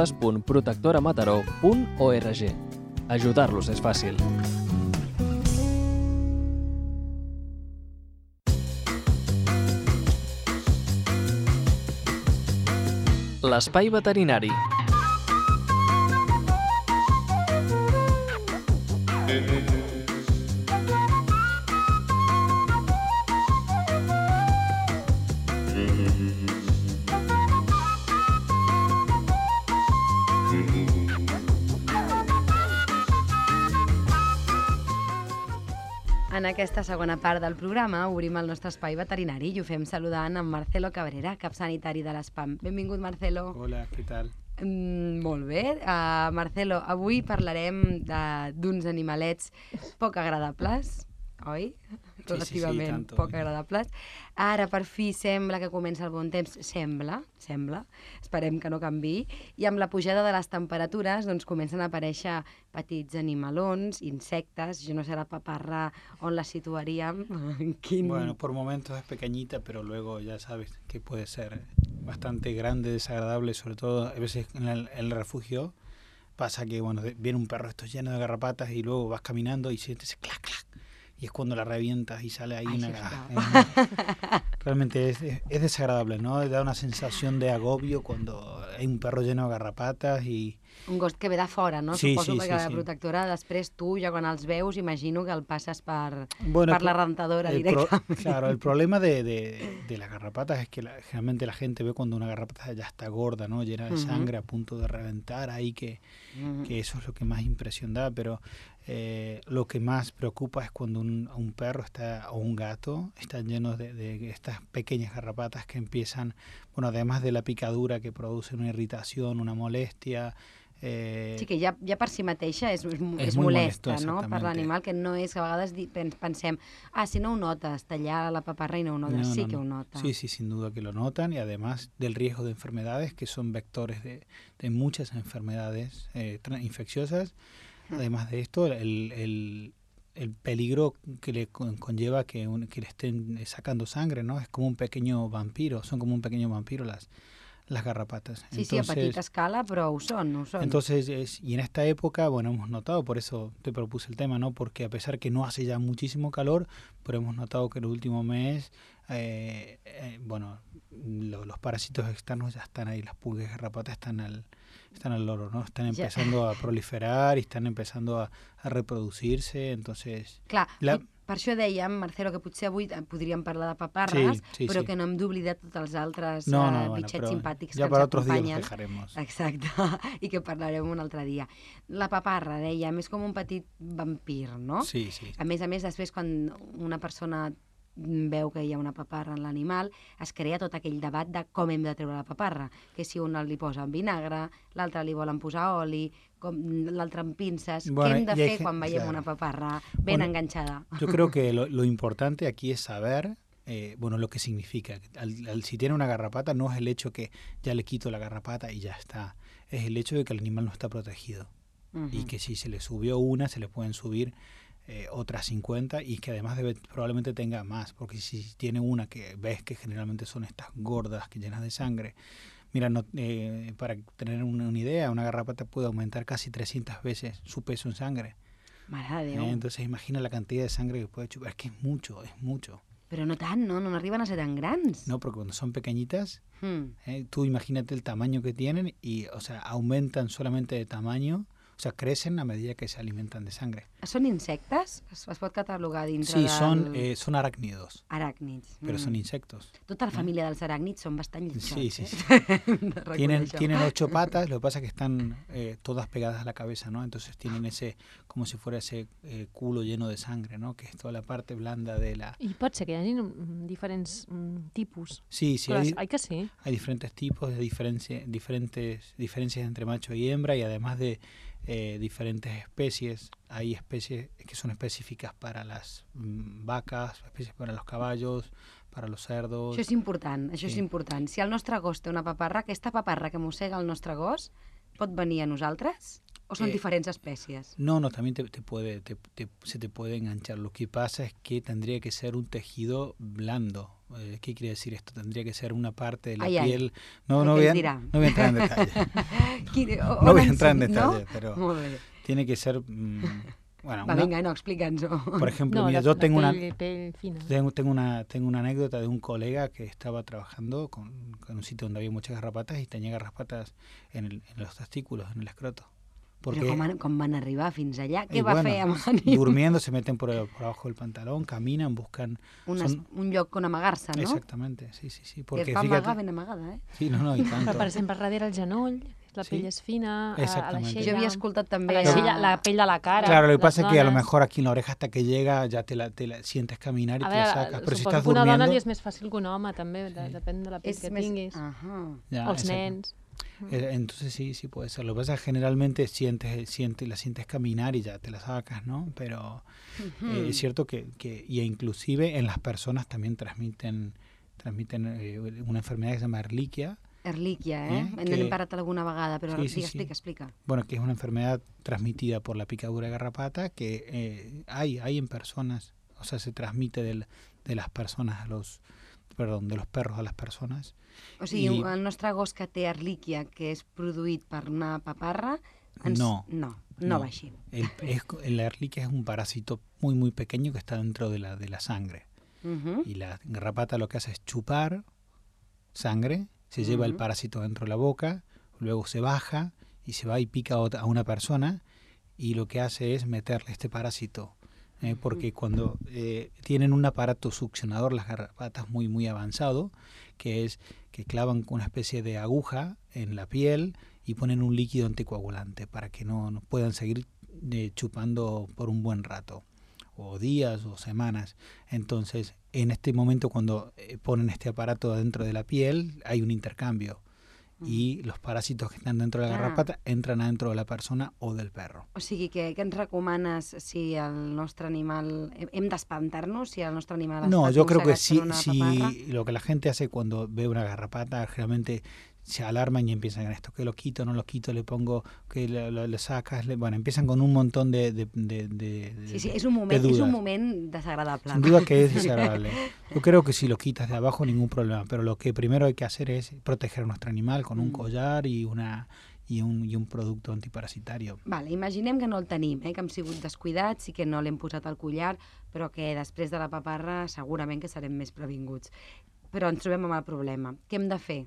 www.protectoramataró.org Ajudar-los és fàcil. L'espai veterinari. En aquesta segona part del programa obrim el nostre espai veterinari i ho fem saludant amb Marcelo Cabrera, cap sanitari de l'ESPAM. Benvingut, Marcelo. Hola, què tal? Mm, molt bé. Uh, Marcelo, avui parlarem de- d'uns animalets poc agradables, oi? Relativament tanto. poc agradables. Ara, per fi, sembla que comença el bon temps. Sembla, sembla. Esperem que no canvi. I amb la pujada de les temperatures, doncs, comencen a aparèixer petits animalons, insectes. Jo no sé la paparra on la situaríem. Quin... Bueno, por momentos es pequeñita, pero luego ya sabes que puede ser bastante grande, desagradable, sobre todo a veces en el, en el refugio pasa que bueno viene un perro esto lleno de garrapatas y luego vas caminando y sientes clac clac y es cuando la revientas y sale ahí Ay, una sí, claro. es- realmente es, es- es desagradable no da una sensación de agobio cuando hay un perro lleno de garrapatas y Un gos que ve de fora, no? Sí, Suposo sí, sí, la sí. protectora, després tu, ja quan els veus, imagino que el passes per, Bueno, per la rentadora el pro- claro, el problema de, de- de las garrapatas es que la- generalmente la gente ve cuando una garrapata ya está gorda, ¿no? Llena de Ujú. sangre, a punto de reventar, ahí que, Mm. que eso es lo que más impresión da, pero eh, lo que más preocupa es cuando un, un perro está o un gato están llenos de, de estas pequeñas garrapatas que empiezan, bueno, además de la picadura que produce una irritación, una molestia. eh, Sí, que ja, ja per si mateixa és, és, És molesta, molesto, no?, per l'animal, que no és que a vegades pensem ah, si no ho notes, tallar la paparra i no ho notes. No, sí no, que no. ho nota. Sí, sí, sin duda que lo notan y además del riesgo de enfermedades que son vectores de, de muchas enfermedades eh, infecciosas. Además de esto, el, el, el peligro que le con- conlleva que, un- que le estén eh, sacando sangre, ¿no? Es como un pequeño vampiro, son como un pequeño vampiro las, las garrapatas. Sí, sí, a petita escala, però ho són, ho són. Entonces, es- y en esta época, bueno, hemos notado, por eso te propuse el tema, ¿no? Porque a pesar que no hace ya muchísimo calor, pero hemos notado que el último mes, eh, eh, bueno, lo- los parásitos externos ya están ahí, las pulgas garrapatas están al, están al loro, ¿no? Están empezando a proliferar y están empezando a, a reproducirse, entonces... Clar, La- per això dèiem, Marcelo, que potser avui podríem parlar de paparres, Sí, sí, però sí. que no hem d'oblidar tots els altres No, eh, no, bueno, bitxets pero simpàtics ya que para ens otros días los acompanyen. dejaremos. Exacte, i que parlarem un altre dia. La paparra, dèiem, és com un petit vampir, no? Sí, sí. A més a més, després, quan una persona veu que hi ha una paparra en l'animal, es crea tot aquell debat de com hem de treure la paparra, que si un li posa en vinagre, l'altre li volen posar oli, l'altre amb pinces... Bueno, Què hem de hay fer gen- quan veiem claro. una paparra ben Bueno, enganxada? Yo creo que lo, lo importante aquí es saber, eh, bueno, lo que significa. Al- al- si tiene una garrapata, no es el hecho que ya le quito la garrapata y ya está. Es el hecho de que el animal no está protegido. Y Mhm. que si se le subió una, se le pueden subir eh, otras 50 y que además debe, probablemente tenga más. Porque si tiene una que ves que generalmente son estas gordas que llenas de sangre. Mira, no, eh, para tener una, una idea, una garrapata puede aumentar casi 300 veces su peso en sangre. Eh, entonces imagina la cantidad de sangre que puede chupar. Es que es mucho, es mucho. Però no tant, no? No arriben a ser tan grans. No, porque cuando son pequeñitas, Mm. eh, tú imagínate el tamaño que tienen y, o sea, aumentan solamente de tamaño, o sea, crecen a medida que se alimentan de sangre. Són insectes? Es, es pot catalogar dintre Sí, del... son, eh, son arácnidos, Aràcnids. pero Mm. son insectos. Tota la família dels aràcnids són bastant llitjots, Sí, sí, eh? sí. De Tienen, tienen ocho patas, lo que pasa es que están eh, todas pegadas a la cabeza, ¿no? Entonces tienen ese, como si fuera ese eh, culo lleno de sangre, ¿no? Que es toda la parte blanda de la... I pot ser que hi hagi mm, diferents mm, tipus. Sí, sí, hay, ai que sí? hay diferentes tipos de diferencia, diferentes diferencias entre macho y hembra y además de eh, diferentes especies. Hay especies que son específicas para las mm, vacas, especies para los caballos, para los cerdos. Això és important, això és Sí. important. Si el nostre gos té una paparra, aquesta paparra que mossega el nostre gos pot venir a nosaltres? O són Eh, diferents espècies? No, no, también te, te puede, te- te- se te puede enganchar. Lo que pasa es que tendría que ser un tejido blando. Eh, ¿Qué quiere decir esto? Tendría que ser una parte de la piel. No, no voy, a, no voy a entrar en detalle. No on voy a entrar en no? detalle, pero tiene que ser. mm, bueno, Va, una- vinga, no, explica'ns-ho. por ejemplo, no, mira, la, yo la tengo una, tengo, una, tengo una anécdota de un colega que estaba trabajando con, con un sitio donde había muchas garrapatas y tenía garrapatas en, el- en los testículos, en el escroto. Porque com, han- com van arribar fins allà? Què va bueno, fer amb l'ànim? durmiendo se meten por, el- por abajo del pantalón, caminan, buscan... Un, son- un lloc on amagar-se, no? Exactamente, sí, sí, sí. Que Porque es va amagar fíjate... ben amagada, eh? Sí, no, no, y Però, tanto. per exemple, darrere el genoll, la Sí. pell és fina, a, a la Exactamente. xella... Jo havia escoltat també... a la, xella, la pell de la cara. Claro, lo que pasa es que a lo mejor aquí en la oreja hasta que llega ya te la, te la sientes caminar y A te la sacas. Pero si suposo estás que una dona durmiendo... li és més fàcil que un home, també, Sí. depèn de la pell És que més... tinguis. Ahà. Ya, o els nens. Eh, Entonces sí, sí puede ser. Lo que pasa es que generalmente sientes, sientes, la sientes caminar y ya te la sacas, ¿no? Pero eh, es cierto que, que, y inclusive en las personas también transmiten, transmiten eh, una enfermedad que se llama erliquia, Erlíquia, eh? N'hem parlat alguna vegada, però Sí, sí, sí, explica, explica. bueno, que es una enfermedad transmitida por la picadura de garrapata que eh, hay, hay en personas, o sea, se transmite del- de las personas a los, perdón, de los perros a las personas. O sigui, I- el nostre gos que té erlíquia, que és produït per una paparra, ens... No. No, no, No. va així. El, es, la erliquia es un parásito muy, muy pequeño que está dentro de la, de la sangre. Uh -huh. Y la garrapata lo que hace es chupar sangre, se lleva el parásito dentro de la boca, luego se baja y se va y pica a una persona y lo que hace es meterle este parásito. Eh, porque cuando eh, tienen un aparato succionador las garrapatas muy muy avanzado, que es que clavan con una especie de aguja en la piel y ponen un líquido anticoagulante para que no, no puedan seguir eh, chupando por un buen rato o días o semanas. Entonces, en este momento cuando eh, ponen este aparato dentro de la piel, hay un intercambio y los parásitos que están dentro de la Ah. garrapata entran adentro de la persona o del perro. O sigui, que, què ens recomanes si el nostre animal... Hem- d'espantar-nos si el nostre animal No, yo creo que sí, sí, paparra? lo que la gente hace cuando ve una garrapata, realmente se alarman y empiezan con esto, que lo quito, no lo quito, le pongo, que lo, lo- lo sacas, le- bueno, empiezan con un montón de... de, de- de- Sí, sí, de- és un de moment, és un moment desagradable. Sin duda que es desagradable. Yo creo que si lo quitas de abajo ningún problema, pero lo que primero hay que hacer es proteger a nuestro animal con un Mm. collar y una y un, y un producto antiparasitario. Vale, imaginem que no el tenim, eh, que hem sigut descuidats i que no l'hem posat al collar, però que després de la paparra segurament que serem més previnguts. Però ens trobem amb el problema. Què hem de fer?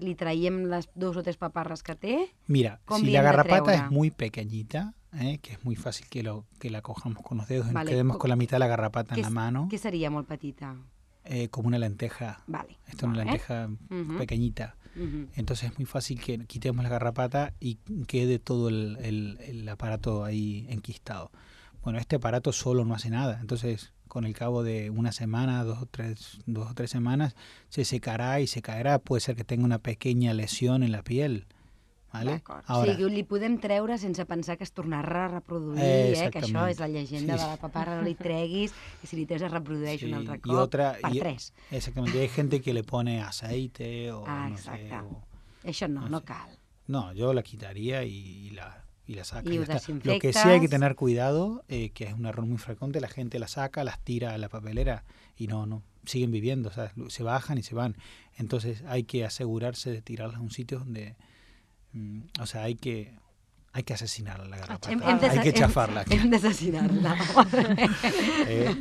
Li traiem les dos o tres paparres que té? Mira, ¿Con si la garrapata es muy pequeñita, ¿eh? que es muy fácil que, lo, que la cojamos con los dedos y nos Vale, quedemos co- con la mitad de la garrapata en la mano, Què seria molt petita? eh, como una lenteja. Vale. Esta es una vale. lenteja Ujú, pequeñita. ujú. Entonces es muy fácil que quitemos la garrapata y quede todo el, el- el aparato ahí enquistado. Bueno, este aparato solo no hace nada. Entonces, con el cabo de una semana, dos o tres, dos o tres semanas, se secará y se caerá. Puede ser que tenga una pequeña lesión en la piel. ¿Vale? Ahora, O sigui, li podem treure sense pensar que es tornarà a reproduir, Eh, eh, que això és la llegenda Sí. de la paparra, no li treguis, i si li treus es reprodueix Sí, un altre y cop, otra- per y- tres. exactamente, hay gente que le pone aceite o Ah, no sé. exacte. o- Això no, no no sé. cal. No, yo la quitaría y, y la, y la saca. Y y lo ya está. Lo que sí hay que tener cuidado, eh, que es un error muy frecuente, la gente la saca, las tira a la papelera y no, no, siguen viviendo, o sea, se bajan y se van. Entonces hay que asegurarse de tirarlas a un sitio donde, mm, o sea, hay que hay que asesinar a la garrapata, hem de, hay que chafarla. Hem, d'assassinar-la. eh.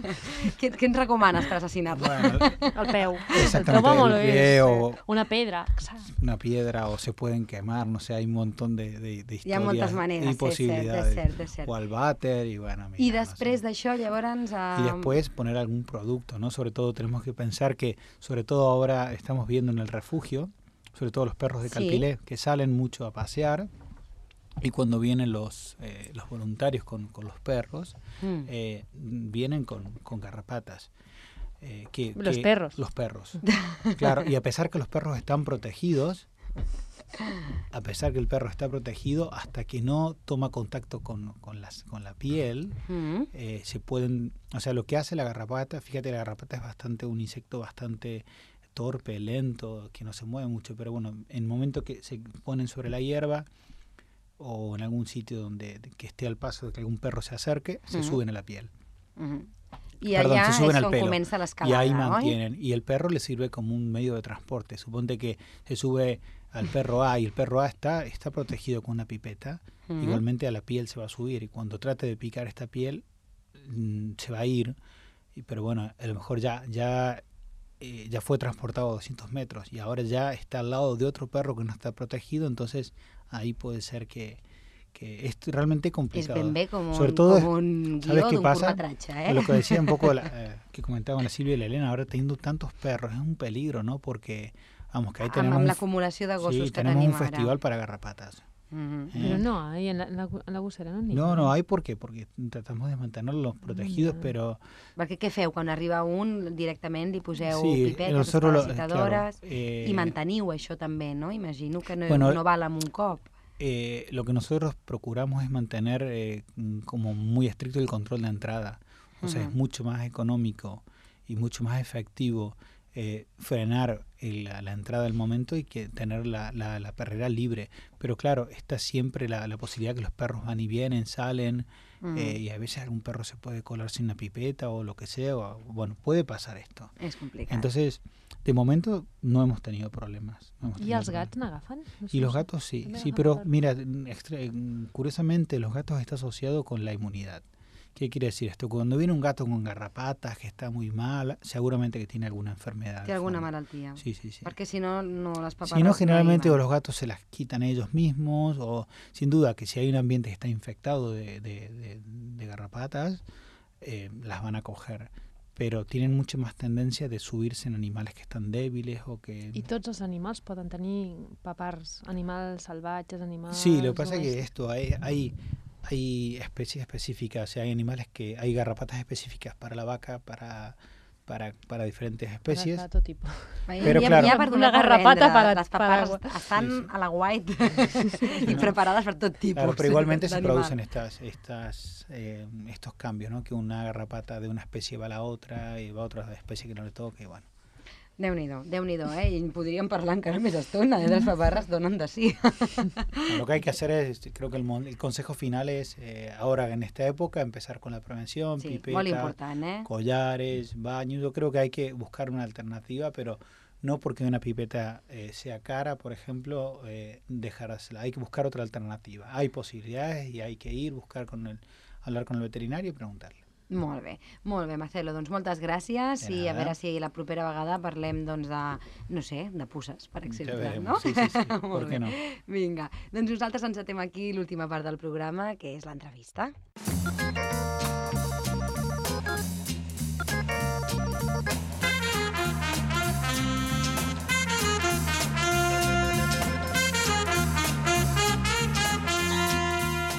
què, què ens recomanes per assassinar-la? Bueno, El peu. El Exactamente, el bé. pie o- Una pedra. una piedra o se pueden quemar, no sé, hay un montón de, de, de Hi ha moltes historias maneres, y cert, posibilidades. cert, és cert. O al váter y bueno, mira, I no sé. després d'això, llavors... y Eh, después poner algún producto, ¿no? Sobre todo tenemos que pensar que, sobre todo ahora estamos viendo en el refugio, sobre todo los perros de Sí. Calpilé, que salen mucho a pasear y cuando vienen los, eh, los voluntarios con, con los perros, mm, eh, vienen con, con garrapatas. eh, que, Los que- perros. Los perros. Claro, y a pesar que los perros están protegidos, a pesar que el perro está protegido, hasta que no toma contacto con, con, las, con la piel, mm, se pueden, o sea, lo que hace la garrapata, fíjate, la garrapata es bastante un insecto bastante torpe, lento, que no se mueve mucho, pero bueno, en el momento que se ponen sobre la hierba o en algún sitio donde que esté al paso de que algún perro se acerque, se suben a la piel. I Perdón, allà se suben al pelo. comença Y ahí mantienen. Y el perro le sirve como un medio de transporte. Suponte que se sube al perro A y el perro A está, está protegido con una pipeta. Igualmente a la piel se va a subir y cuando trate de picar esta piel mm, se va a ir. Y- Pero bueno, a lo mejor ya, ya, eh, ya fue transportado a 200 metros y ahora ya está al lado de otro perro que no está protegido. Entonces ahí puede ser que, que es realmente complicado. ben bé com un, Sobre todo, com un ¿sabes guió qué pasa? curtmetratge, eh? Lo que decía un poco, la, eh, que comentaban la Silvia y la Elena, ahora teniendo tantos perros es un peligro, ¿no? Porque, vamos, que ahí tenemos, un, sí, tenemos un festival para garrapatas. Mhm. Pero no hay, en la, en la, en la gusera no n'hi No, no hay por qué, porque tratamos de mantenerlos protegidos, Mm. pero Perquè què feu? Quan arriba un, directament li poseu sí, pipetes, lo- desparasitadores... claro, eh, I manteniu això també, no? Imagino que no, Bueno, no val amb un cop. eh, lo que nosotros procuramos es mantener eh, como muy estricto el control de entrada. O sea, es mucho más económico y mucho más efectivo eh, frenar el- la, la entrada del momento y que tener la, la, la perrera libre. Pero claro, está siempre la, la posibilidad que los perros van y vienen, salen, Mm. eh, y a veces algún perro se puede colar sin una pipeta o lo que sea. o- bueno, puede pasar esto. És complicat. Entonces, de momento no hemos tenido problemas. no hemos tenido gats n'agafen? No sé Y los gatos sí, sí, pero per- mira, extra- curiosamente los gatos está asociado con la inmunidad. ¿Qué quiere decir esto? Cuando viene un gato con garrapatas, que está muy mal, seguramente que tiene alguna enfermedad. Al alguna fondo. malaltia. Sí, sí, sí. Perquè si no, no les paparres... Si no, generalmente o los gatos se las quitan ellos mismos, o sin duda que si hay un ambiente que está infectado de, de- de- de garrapatas, eh, las van a coger. Pero tienen mucha más tendencia de subirse en animales que están débiles o que... I tots els animals poden tenir papars, animals salvatges, animals... Sí, lo que pasa es que esto hay, hay, hay especies específicas, o sea, hay animales que hay garrapatas específicas para la vaca, para, para, para diferentes especies. a tot tipus. Hi- Però, hi ha, claro. hi ha Una garrapata para- Les paparres para- estan Sí, sí. a la white i preparades per tot tipus Claro, pero igualmente se producen estas, estas, eh, estos cambios, ¿no? Que una garrapata de una especie va a la otra y va a otra especie que no le toque, bueno. Déu-n'hi-do, déu nhi déu eh? I podríem parlar encara més estona, eh? Les paparres donen de sí. Bueno, Lo que hay que hacer es, creo que el, el consejo final es, eh, ahora en esta época, empezar con la prevención, Sí, pipeta, molt important, eh? collares, baños. Yo creo que hay que buscar una alternativa, pero no porque una pipeta eh, sea cara, por ejemplo, eh, dejársela. Hay que buscar otra alternativa. Hay posibilidades y hay que ir, buscar con el, hablar con el veterinario y preguntarle. Molt bé, molt bé, Marcelo. Doncs moltes gràcies i a veure si la propera vegada parlem doncs, de, no sé, de pusses, per exemple, veremos. no? Sí, sí, sí. Molt ¿Por qué bé. no? Vinga, doncs nosaltres encetem aquí l'última part del programa, que és l'entrevista.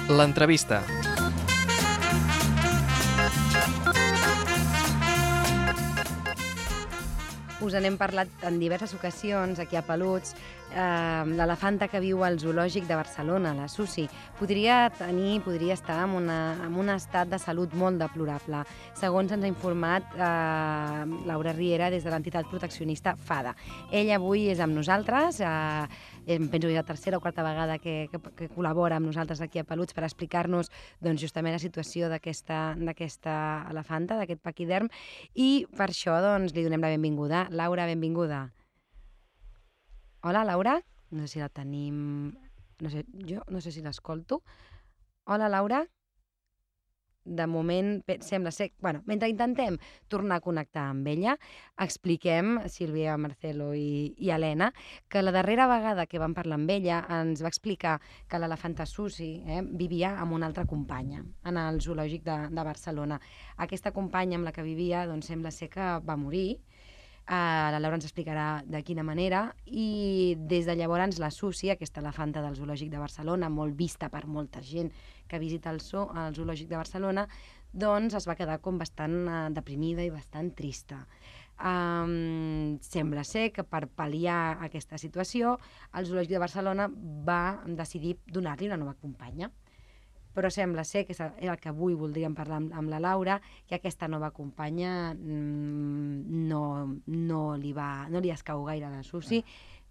L'entrevista. Us n'hem parlat en diverses ocasions aquí a Peluts. Eh, L'elefanta que viu al zoològic de Barcelona, la Susi, podria tenir, podria estar en, una, en un estat de salut molt deplorable, segons ens ha informat eh, Laura Riera des de l'entitat proteccionista FADA. Ella avui és amb nosaltres, eh, em penso que és la tercera o quarta vegada que, que, que col·labora amb nosaltres aquí a Peluts per explicar-nos doncs, justament la situació d'aquesta elefanta, d'aquest paquiderm, i per això doncs, li donem la benvinguda. Laura, benvinguda. Hola, Laura. No sé si la tenim... No sé, jo no sé si l'escolto. Hola, Laura. De moment, sembla ser... bueno, mentre intentem tornar a connectar amb ella, expliquem, Sílvia, Marcelo i, i Helena, que la darrera vegada que vam parlar amb ella ens va explicar que l'elefanta Susi eh, vivia amb una altra companya en el zoològic de, de Barcelona. Aquesta companya amb la que vivia doncs, sembla ser que va morir, Uh, la Laura ens explicarà de quina manera i des de llavors la Susi, aquesta elefanta del Zoològic de Barcelona, molt vista per molta gent que visita el, zoo, el Zoològic de Barcelona, doncs es va quedar com bastant uh, deprimida i bastant trista. Um, sembla ser que per pal·liar aquesta situació el Zoològic de Barcelona va decidir donar-li una nova companya. Però sembla ser que és el que avui voldríem parlar amb, amb la Laura, que aquesta nova companya mm, no, no, li va, no li escau gaire la Susi,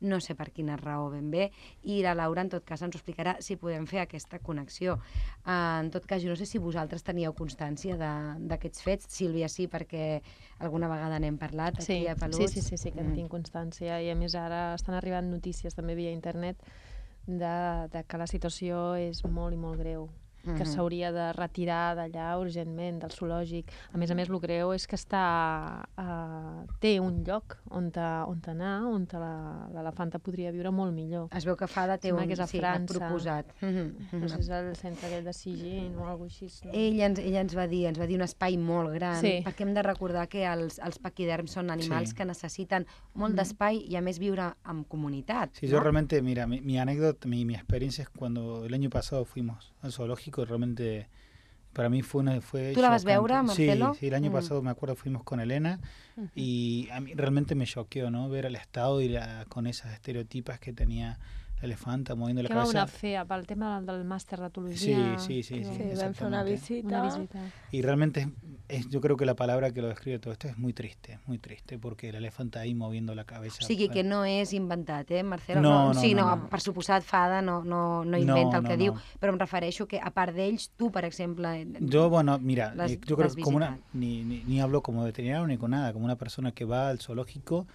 no sé per quina raó ben bé, i la Laura en tot cas ens explicarà si podem fer aquesta connexió. Uh, en tot cas, jo no sé si vosaltres teníeu constància d'aquests fets, Sílvia sí, perquè alguna vegada n'hem parlat aquí Sí, a Peluts. sí, sí, sí, sí que en Mm. tinc constància i a més ara estan arribant notícies també via internet de, de que la situació és molt i molt greu que s'hauria de retirar d'allà urgentment, del zoològic. A més a més, el greu és que està eh, té un lloc on, ta, on anar, on l'elefanta podria viure molt millor. Es veu que Fada té Sembla un que és a sí, ha França. proposat. Mm -hmm. No sé si és el centre aquell de Sigin o alguna cosa així. No? Ella ens, ella ens va dir, ens va dir un espai molt gran, Sí. perquè hem de recordar que els, els paquiderms són animals Sí. que necessiten molt d'espai i a més viure en comunitat. Sí, no? yo realmente, mira, mi, mi anécdota, mi, mi experiencia es cuando el año pasado fuimos al zoológico, realmente para mí fue una... Fue ¿Tú la vas Marcelo? Sí, sí, el año Mm. pasado me acuerdo fuimos con Elena y a mí realmente me choqueó, ¿no? Ver el estado y la, con esas estereotipas que tenía elefanta moviendo la Què vau cabeza. anar a fer pel tema del, màster Sí, d'etologia? sí, sí, sí. Sí, vam fer una visita. Una visita. Y realmente es, es- yo creo que la palabra que lo describe todo esto es muy triste, muy triste, porque el elefante ahí moviendo la cabeza. O sigui que para- no és inventat, eh, Marcelo? No, no, sí, no, no, no. per suposat, Fada no, no, no No, inventa el no, que no. diu, però em refereixo que, a part d'ells, tu, per exemple... Yo, bueno, mira, eh, yo creo las que como una, ni, ni, ni hablo como veterinario ni con nada, como una persona que va al zoológico,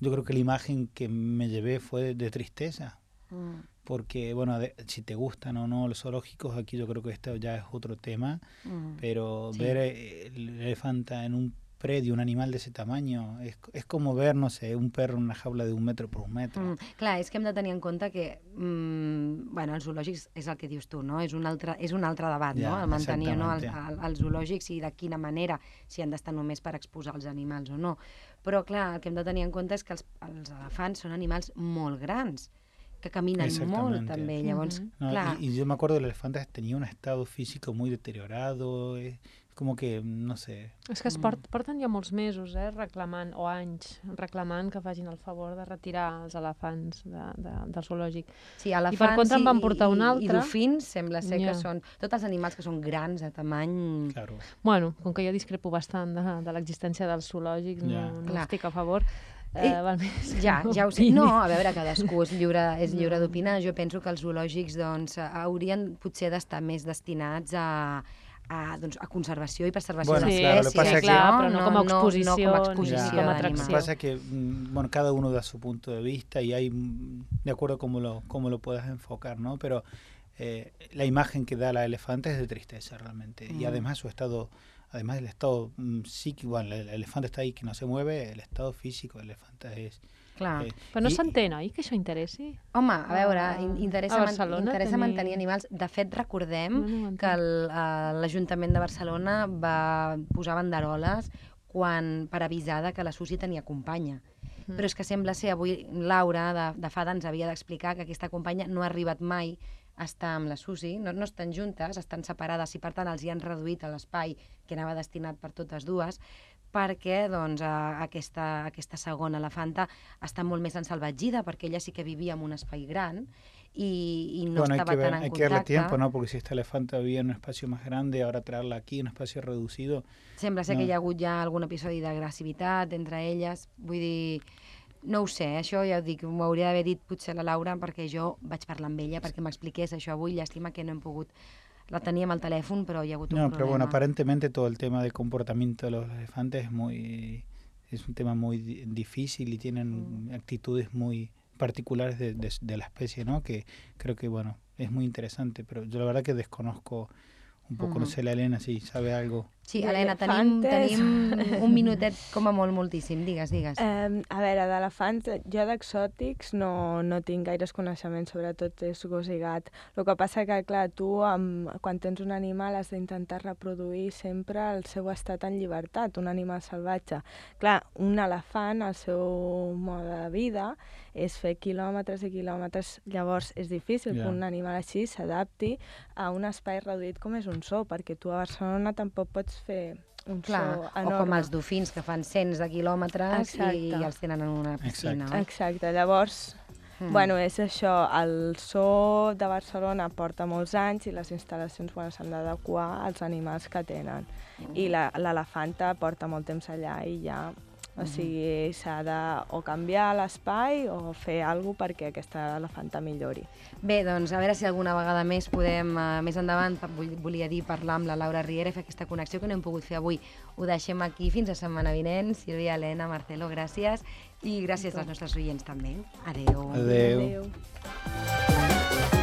yo creo que la imagen que me llevé fue de, de tristeza, Mm, porque, bueno, de- si te gustan o no los zoológicos, aquí yo creo que esto ya es otro tema, mm. pero Sí. ver eh, el elefante en un predio, un animal de ese tamaño, es, es como ver, no sé, un perro en una jaula de un metro por un metro. Mm, clar, és que hem de tenir en compte que mm, bueno, els zoològics és el que dius tu, no? És un altre, és un altre debat, Ja, no? El mantenir no, exactamente. el- els zoològics i de quina manera, si han d'estar només per exposar els animals o no. Però, clar, el que hem de tenir en compte és que els, els elefants són animals molt grans, que caminen molt també. Llavors, Mhm. No, clar, y, y yo me acuerdo el elefante tenía un estado físico muy deteriorado, es como que, no sé, És que es port, porten ja molts mesos, eh, reclamant, o anys, reclamant que facin el favor de retirar els elefants de, de, del zoològic. sí, elefants contra en i- van portar un i- altre. I dofins, sembla ser Ja. que són tots els animals que són grans de tamany... claro. Bueno, com que jo discrepo bastant de, de l'existència dels zoològics, Ja. no, no Clar. estic a favor, eh, Eh, val més Ja, ja ho sé. No, a veure, cadascú és lliure, és lliure d'opinar. Jo penso que els zoològics doncs, haurien potser d'estar més destinats a, a, doncs, a conservació i preservació Bueno, de claro, lo l'espècie, pasa que- clar, però no com a no, exposició, no com a ni exposició com a atracció. pasa es que, mm, bueno, cada uno da su punto de vista y hay, mm, de acuerdo a cómo lo, cómo lo puedas enfocar, ¿no? Pero eh, la imagen que da la elefante es de tristeza realmente. Y Mm. además su estado, además del estado mm, psíquico, bueno, el, el elefante está ahí que no se mueve, el estado físico del elefante es... Clar. eh, Però no i- s'entén, oi, que això interessi? Home, a veure, a- in- interessa, a man- interessa tenir- mantenir animals. De fet, recordem No, no que el- eh, l'Ajuntament de Barcelona va posar banderoles quan, per avisar de que la Susi tenia companya. Mm. Però és que sembla ser, avui Laura de, de Fada ens havia d'explicar que aquesta companya no ha arribat mai a estar amb la Susi, no, no estan juntes, estan separades i per tant els hi han reduït a l'espai que anava destinat per totes dues perquè doncs, a, aquesta, aquesta segona elefanta està molt més ensalvatgida perquè ella sí que vivia en un espai gran i, i no bueno, hay estava que, ver- tan en hay que darle tiempo, ¿no? Porque si esta elefante vivía en un espacio más grande, ahora traerla aquí, en un espacio reducido, Sembla ser No. que hi ha hagut ja algun episodi d'agressivitat entre elles. Vull dir, no ho sé, això ja ho dic, m'ho hauria d'haver dit potser la Laura perquè jo vaig parlar amb ella perquè m'expliqués això avui. Llàstima que no hem pogut... La teníem al ha hagut un No, pero bueno, aparentemente todo el tema del comportamiento de los elefantes es muy es un tema muy di- difícil y tienen actitudes muy particulares de, de- de la especie, ¿no? Que creo que bueno es muy interesante, pero yo la verdad que desconozco un poco, no Ujú. sé la Elena si sabe algo. Sí, Helena, tenim, tenim un minutet com a molt moltíssim. Digues, digues. Eh, a veure, d'elefants, jo d'exòtics no, no tinc gaires coneixements, sobretot és gos i gat. El que passa que, clar, tu amb, quan tens un animal has d'intentar reproduir sempre el seu estat en llibertat, un animal salvatge. Clar, un elefant, el seu mode de vida és fer quilòmetres i quilòmetres, llavors és difícil Ja. que un animal així s'adapti a un espai reduït com és un zoo, perquè tu a Barcelona tampoc pots fer un Clar, zoo o enorme. com els dofins que fan cents de quilòmetres i, Exacte. i els tenen en una piscina. oi? Exacte, llavors, Mm. mm. bueno, és això, el zoo de Barcelona porta molts anys i les instal·lacions bueno, s'han d'adequar als animals que tenen. I la- l'elefanta porta molt temps allà i ja, o sigui, s'ha de o canviar l'espai o fer alguna cosa perquè aquesta elefanta millori. Bé, doncs a veure si alguna vegada més podem, uh, més endavant, volia dir, parlar amb la Laura Riera i fer aquesta connexió que no hem pogut fer avui. Ho deixem aquí fins a setmana vinent. Sílvia, Helena, Marcelo, gràcies. I gràcies als nostres oients també. Adeu. Adeu. Adéu.